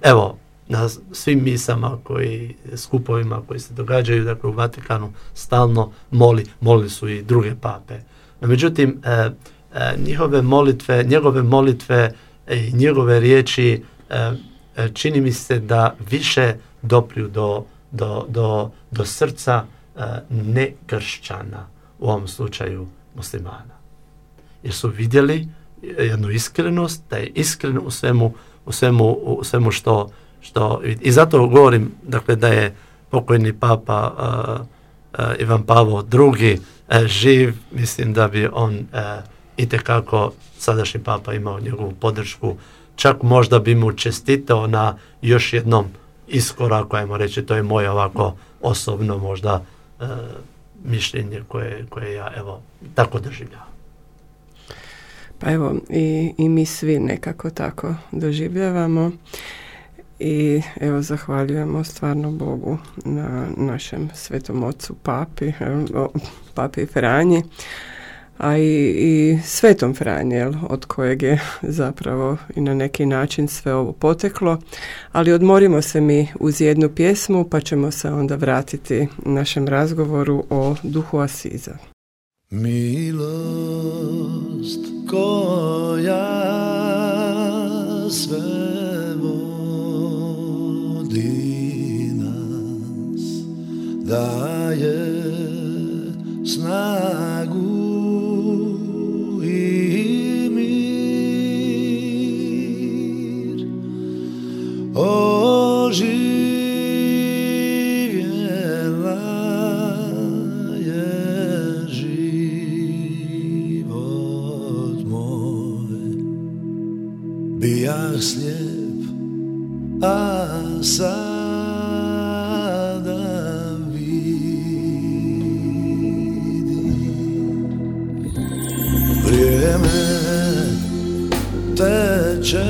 evo na svim misama koji, skupovima koji se događaju dakle, u Vatikanu stalno moli, molili su i druge pape. No, međutim, e, e, njihove molitve, njegove molitve i njegove riječi e, čini mi se da više dopriju do, do, do, do srca ne kršćana, u ovom slučaju muslimana. Jer su vidjeli jednu iskrenost, da je iskren u svemu, u svemu, u svemu što, što, I zato govorim dakle, da je pokojni papa Ivan Pavo II uh, živ, mislim da bi on uh, itekako sadašnji papa imao njegovu podršku, čak možda bi mu čestitao na još jednom iskoraku, ajmo reći, to je moje ovako osobno možda mišljenje koje, koje ja evo tako doživljavam. Pa evo i, i mi svi nekako tako doživljavamo i evo zahvaljujemo stvarno Bogu na našem svetom ocu papi, papi Franji, a i, i svetom Franji, od kojeg je zapravo i na neki način sve ovo poteklo. Ali odmorimo se mi uz jednu pjesmu pa ćemo se onda vratiti našem razgovoru o duhu Asiza. Milost koja sve daje snagu i mir oživjela je život moj bijah slijep a sad proteger.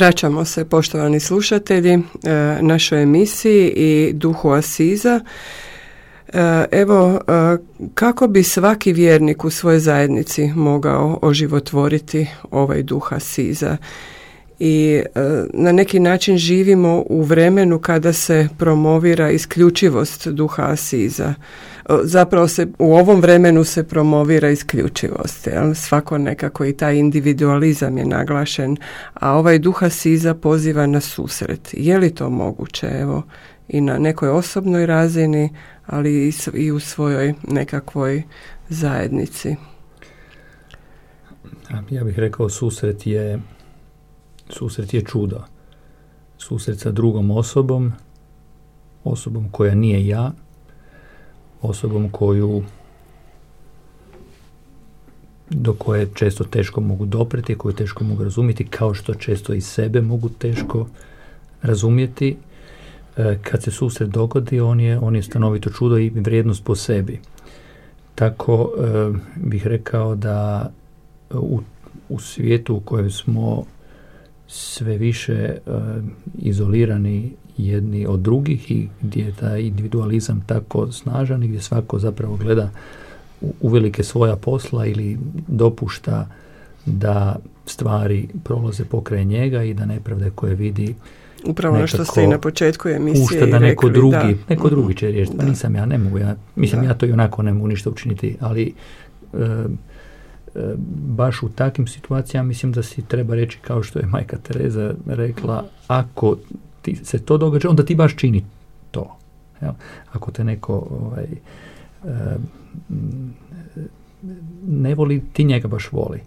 Vraćamo se, poštovani slušatelji, e, našoj emisiji i duhu Asiza. E, Evo, e, kako bi svaki vjernik u svojoj zajednici mogao oživotvoriti ovaj duh Asiza? I na neki način živimo u vremenu kada se promovira isključivost duha Asiza. Zapravo se u ovom vremenu se promovira isključivost. Jel? Svako nekako i taj individualizam je naglašen, a ovaj duh Asiza poziva na susret. Je li to moguće? Evo, i na nekoj osobnoj razini, ali i, i u svojoj nekakvoj zajednici. Ja bih rekao susret je susret je čudo. Susret sa drugom osobom, osobom koja nije ja, osobom koju do koje često teško mogu dopreti, koju teško mogu razumjeti, kao što često i sebe mogu teško razumjeti. E, Kad se susret dogodi, on je, on je stanovito čudo i vrijednost po sebi. Tako e, bih rekao da u, u svijetu u kojem smo sve više e, izolirani jedni od drugih i gdje je taj individualizam tako snažan i gdje svako zapravo gleda uvelike svoja posla ili dopušta da stvari prolaze pokraj njega i da nepravde koje vidi Upravo ono što ste i na početku emisije pušta da neko rekli, drugi, da. neko drugi će riješiti. Pa Da. nisam ja, ne mogu ja. Mislim, Da. ja to i onako ne mogu ništa učiniti, ali e, e, baš u takvim situacijama mislim da si treba reći kao što je majka Tereza rekla, ako ti se to događa, onda ti baš čini to. Jel? Ako te neko ovaj, ne voli, ti njega baš voli.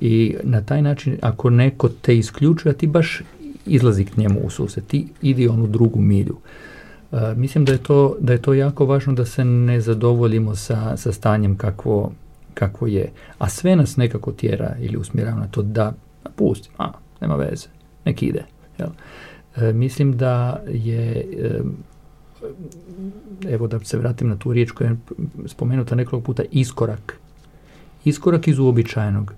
I na taj način, ako neko te isključuje, ti baš izlazi k njemu u susret, ti idi onu drugu milju. E, mislim da je, to, da je to jako važno da se ne zadovoljimo sa, sa stanjem kakvo, kakvo je. A sve nas nekako tjera ili usmjerava na to da "A, pusti, a, nema veze, nek ide. Jel? E, mislim da je e, evo da se vratim na tu riječ koja je spomenuta nekoliko puta, iskorak. Iskorak iz uobičajenog.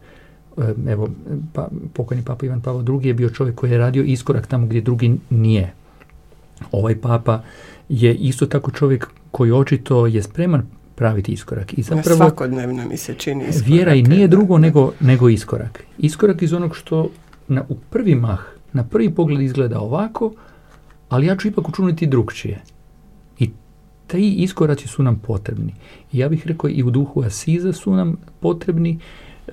E, Evo, pa, pokojni papa Ivan Pavao II je bio čovjek koji je radio iskorak tamo gdje drugi nije. Ovaj papa je isto tako čovjek koji očito je spreman praviti iskorak. I zapravo Svakodnevno mi se čini iskorak, vjera i nije drugo nego, nego iskorak. Iskorak iz onog što na, u prvi mah, na prvi pogled izgleda ovako, ali ja ću ipak učiniti drugčije. I ti iskoraci su nam potrebni. Ja bih rekao i u duhu Asiza su nam potrebni.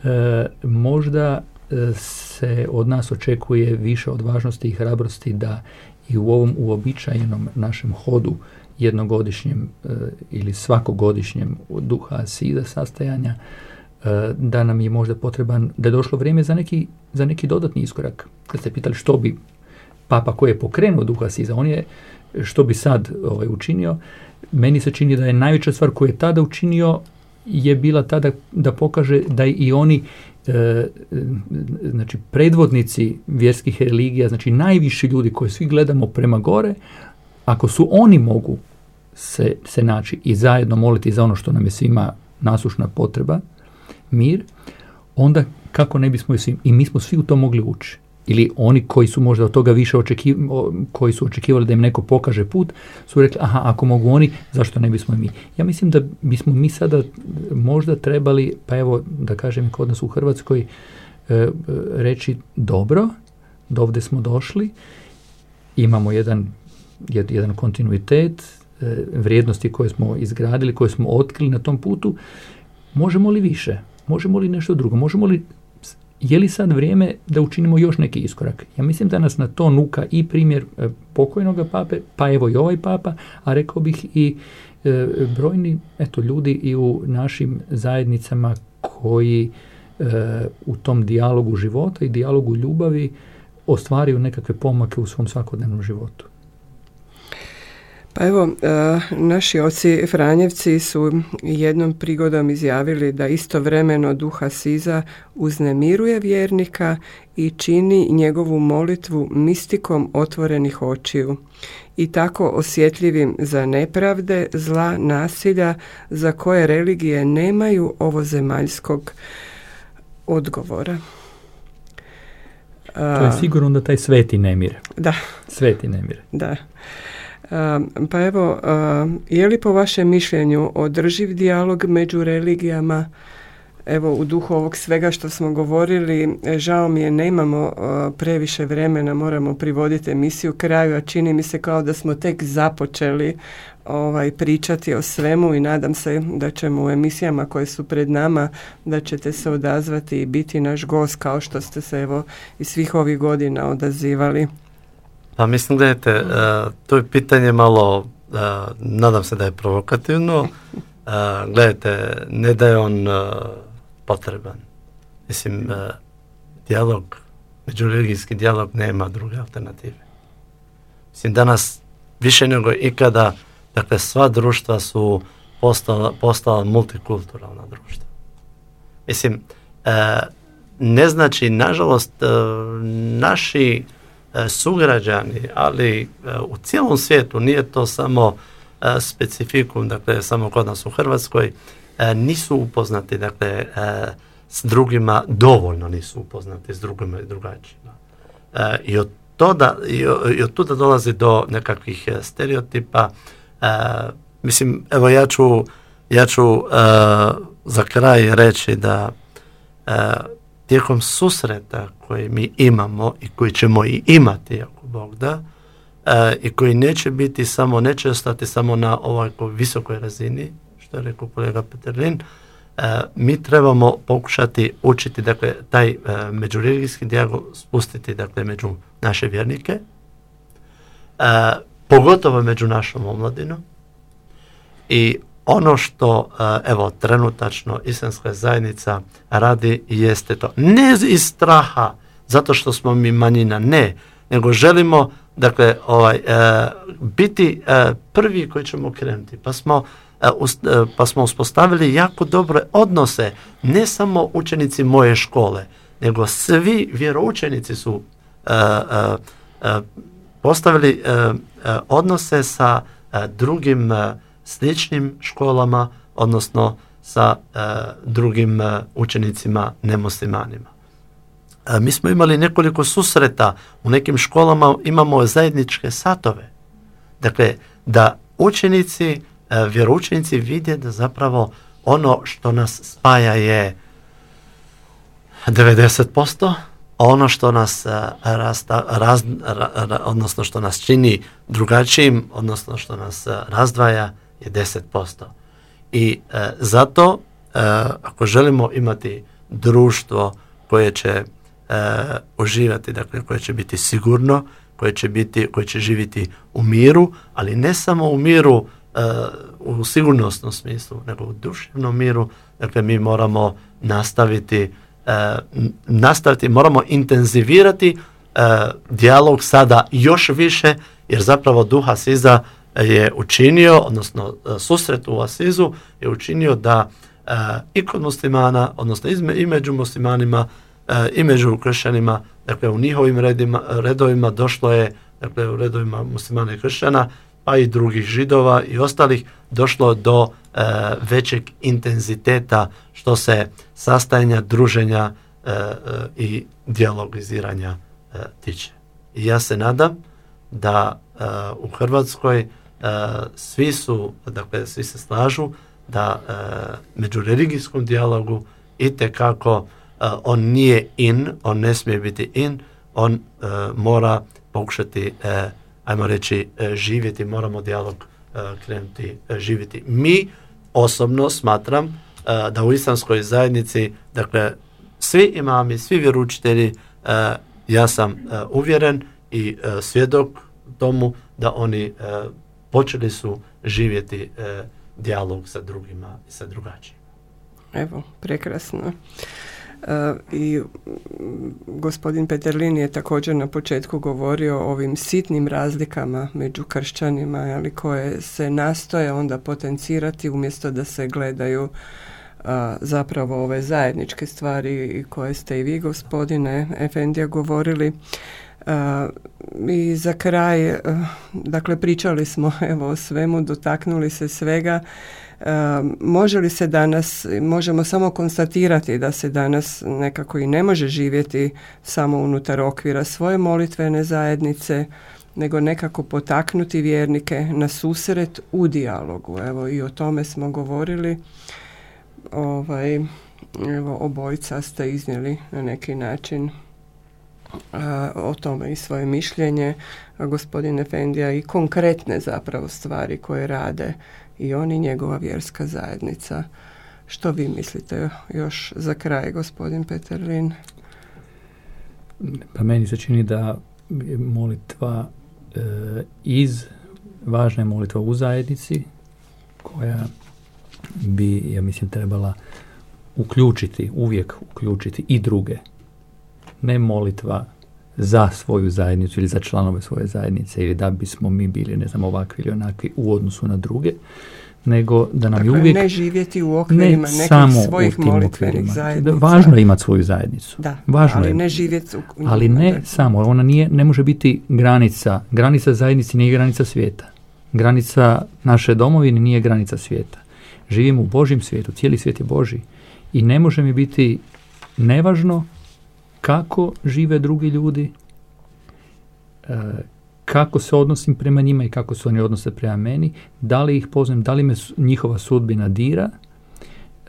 E, možda e, se od nas očekuje više odvažnosti i hrabrosti da i u ovom uobičajenom našem hodu jednogodišnjem e, ili svakogodišnjem duha Asiza sastajanja da nam je možda potreban, da je došlo vrijeme za neki, za neki dodatni iskorak. Kad ste pitali što bi papa koji je pokrenuo duha Asiza, on je što bi sad ovaj, učinio, meni se čini da je najveća stvar koju je tada učinio je bila tada da pokaže da i oni e, znači predvodnici vjerskih religija, znači najviši ljudi koji svi gledamo prema gore, ako su oni mogu se, se naći i zajedno moliti za ono što nam je svima nasušna potreba, mir, onda kako ne bismo svi, i mi smo svi u to mogli ući. Ili oni koji su možda od toga više očekivali, koji su očekivali da im neko pokaže put, su rekli, aha, ako mogu oni, zašto ne bismo i mi? Ja mislim da bismo mi sada možda trebali, pa evo da kažem kod nas u Hrvatskoj, e, e, reći dobro, do ovdje smo došli, imamo jedan, jed- jedan kontinuitet, e, vrijednosti koje smo izgradili, koje smo otkrili na tom putu, možemo li više? Možemo li nešto drugo? Možemo li je li sad vrijeme da učinimo još neki iskorak? Ja mislim da nas na to nuka i primjer e, pokojnoga pape, pa evo i ovaj papa, a rekao bih i e, brojni eto, ljudi i u našim zajednicama koji e, u tom dijalogu života i dijalogu ljubavi ostvaraju nekakve pomake u svom svakodnevnom životu. Pa evo, e, naši oci Franjevci su jednom prigodom izjavili da istovremeno duha Siza uznemiruje vjernika i čini njegovu molitvu mistikom otvorenih očiju i tako osjetljivim za nepravde, zla, nasilja za koje religije nemaju ovozemaljskog odgovora. To je sigurno da taj sveti nemir. Da, Sveti nemir. Da. Um, Pa evo, um, je li po vašem mišljenju održiv dijalog među religijama? Evo, u duhu ovog svega što smo govorili, e, žao mi je, nemamo uh, previše vremena, moramo privoditi emisiju kraju, a čini mi se kao da smo tek započeli ovaj, pričati o svemu i nadam se da ćemo u emisijama koje su pred nama, da ćete se odazvati i biti naš gost kao što ste se evo i svih ovih godina odazivali. Pa mislim, gledajte, e, to je pitanje malo, e, nadam se da je provokativno. E, gledajte, ne da je on potreban. Mislim, dijalog, međureligijski dijalog nema druge alternative. Mislim, danas više nego ikada, dakle, sva društva su postala, postala multikulturalna društva. Mislim, ne znači, nažalost, naši sugrađani, ali e, u cijelom svijetu, nije to samo e, specifikum, dakle, samo kod nas u Hrvatskoj, e, nisu upoznati, dakle, e, s drugima, dovoljno nisu upoznati s drugima i drugačijima. E, I od toda, i, od tuda dolazi do nekakvih e, stereotipa. E, mislim, evo ja ću, ja ću e, za kraj reći da e, tijekom susreta koji mi imamo i koji ćemo i imati, ako Bog da, e, i koji neće biti samo, neće ostati samo na ovako visokoj razini, što je rekao kolega Peterlin, e, mi trebamo pokušati učiti, dakle, taj e, međureligijski dijalog spustiti, dakle, među naše vjernike, e, pogotovo među našom omladinom, i ono što, e, evo, trenutačno islamska zajednica radi jeste to. Ne iz straha, zato što smo mi manjina, ne, nego želimo, dakle, ovaj, e, biti e, prvi koji ćemo krenuti. Pa smo, pa smo uspostavili jako dobre odnose, ne samo učenici moje škole, nego svi vjeroučenici su postavili odnose sa drugim sličnim školama, odnosno sa e, drugim e, učenicima nemuslimanima. E, mi smo imali nekoliko susreta, u nekim školama imamo zajedničke satove. Dakle, da učenici, e, vjeroučenici vide da zapravo ono što nas spaja je 90%, ono što nas e, rasta, raz, ra- ra- odnosno što nas čini drugačijim, odnosno što nas e, razdvaja je 10%. I e, zato e, ako želimo imati društvo koje će e, uživati, dakle koje će biti sigurno, koje će biti, koje će živjeti u miru, ali ne samo u miru e, u sigurnosnom smislu, nego u duševnom miru, dakle mi moramo nastaviti e, nastaviti, moramo intenzivirati e, dijalog sada još više, jer zapravo duha Siza je učinio, odnosno e, susret u Asizu je učinio da e, i kod muslimana, odnosno izme, i među muslimanima, e, i među kršćanima, dakle u njihovim redima, redovima došlo je, dakle u redovima muslimana i kršćana, pa i drugih židova i ostalih, došlo do e, većeg intenziteta što se sastajanja, druženja e, i dijalogiziranja tiče. I ja se nadam da u Hrvatskoj svi su, dakle svi se slažu da e, među religijskom dijalogu itekako e, on nije in, on ne smije biti in, on e, mora pokušati, e, ajmo reći, e, živjeti, moramo dijalog e, krenuti e, živjeti. Mi osobno smatram e, da u islamskoj zajednici, dakle, svi imami, svi vjeručitelji, e, ja sam e, uvjeren i e, svjedok tomu da oni e, počeli su živjeti e, dijalog sa drugima i sa drugačijima. Evo, prekrasno. E, I gospodin Peterlin je također na početku govorio o ovim sitnim razlikama među kršćanima, ali koje se nastoje onda potencirati umjesto da se gledaju a, zapravo ove zajedničke stvari koje ste i vi gospodine Efendija govorili. A, I za kraj, eh, dakle pričali smo evo o svemu, dotaknuli se svega. E, može li se danas, možemo samo konstatirati da se danas nekako i ne može živjeti samo unutar okvira svoje molitvene zajednice, nego nekako potaknuti vjernike na susret u dijalogu. Evo i o tome smo govorili. Ovaj, evo, obojica ste iznijeli na neki način o tome i svoje mišljenje, a gospodin Efendija i konkretne zapravo stvari koje rade i oni i njegova vjerska zajednica. Što vi mislite još za kraj, gospodin Peterlin? Pa meni se čini da molitva e, iz važna je molitva u zajednici koja bi, ja mislim, trebala uključiti, uvijek uključiti i druge. Ne molitva za svoju zajednicu ili za članove svoje zajednice ili da bismo mi bili, ne znam, ovakvi ili onakvi u odnosu na druge, nego da nam je Dakle, uvijek ne živjeti u okvirima ne nekih samo svojih molitvenih zajednica. Važno je imati svoju zajednicu. Da, Važno ali je. ne živjeti u Ali ne da. samo, ona nije, ne može biti granica. Granica zajednici nije granica svijeta. Granica naše domovine nije granica svijeta. Živimo u Božjem svijetu, cijeli svijet je Boži. I ne može mi biti nevažno kako žive drugi ljudi, e, kako se odnosim prema njima i kako se oni odnose prema meni, da li ih poznam, da li me njihova sudbina dira,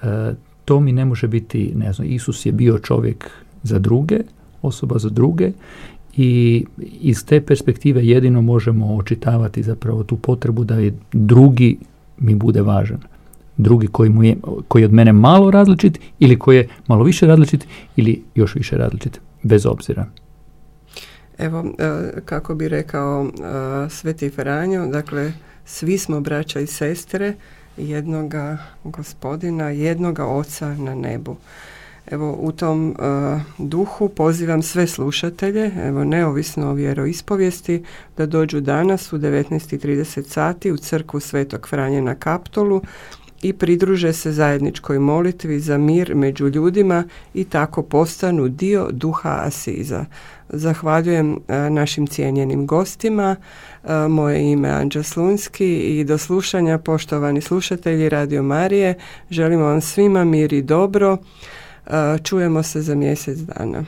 e, to mi ne može biti, ne znam, Isus je bio čovjek za druge, osoba za druge i iz te perspektive jedino možemo očitavati zapravo tu potrebu da je drugi mi bude važan. Drugi koji, mu je, koji je od mene malo različit ili koji je malo više različit ili još više različit, bez obzira. Evo, e, kako bi rekao e, Sveti Franjo, dakle, svi smo braća i sestre jednoga gospodina, jednoga oca na nebu. Evo, u tom e, duhu pozivam sve slušatelje, evo, neovisno o vjeroispovijesti, da dođu danas u 19.30 sati u crkvu Svetog Franje na Kaptolu i pridruže se zajedničkoj molitvi za mir među ljudima i tako postanu dio duha Asiza. Zahvaljujem e, našim cijenjenim gostima. E, moje ime je Anđa Slunski i do slušanja poštovani slušatelji Radio Marije. Želimo vam svima mir i dobro. E, Čujemo se za mjesec dana.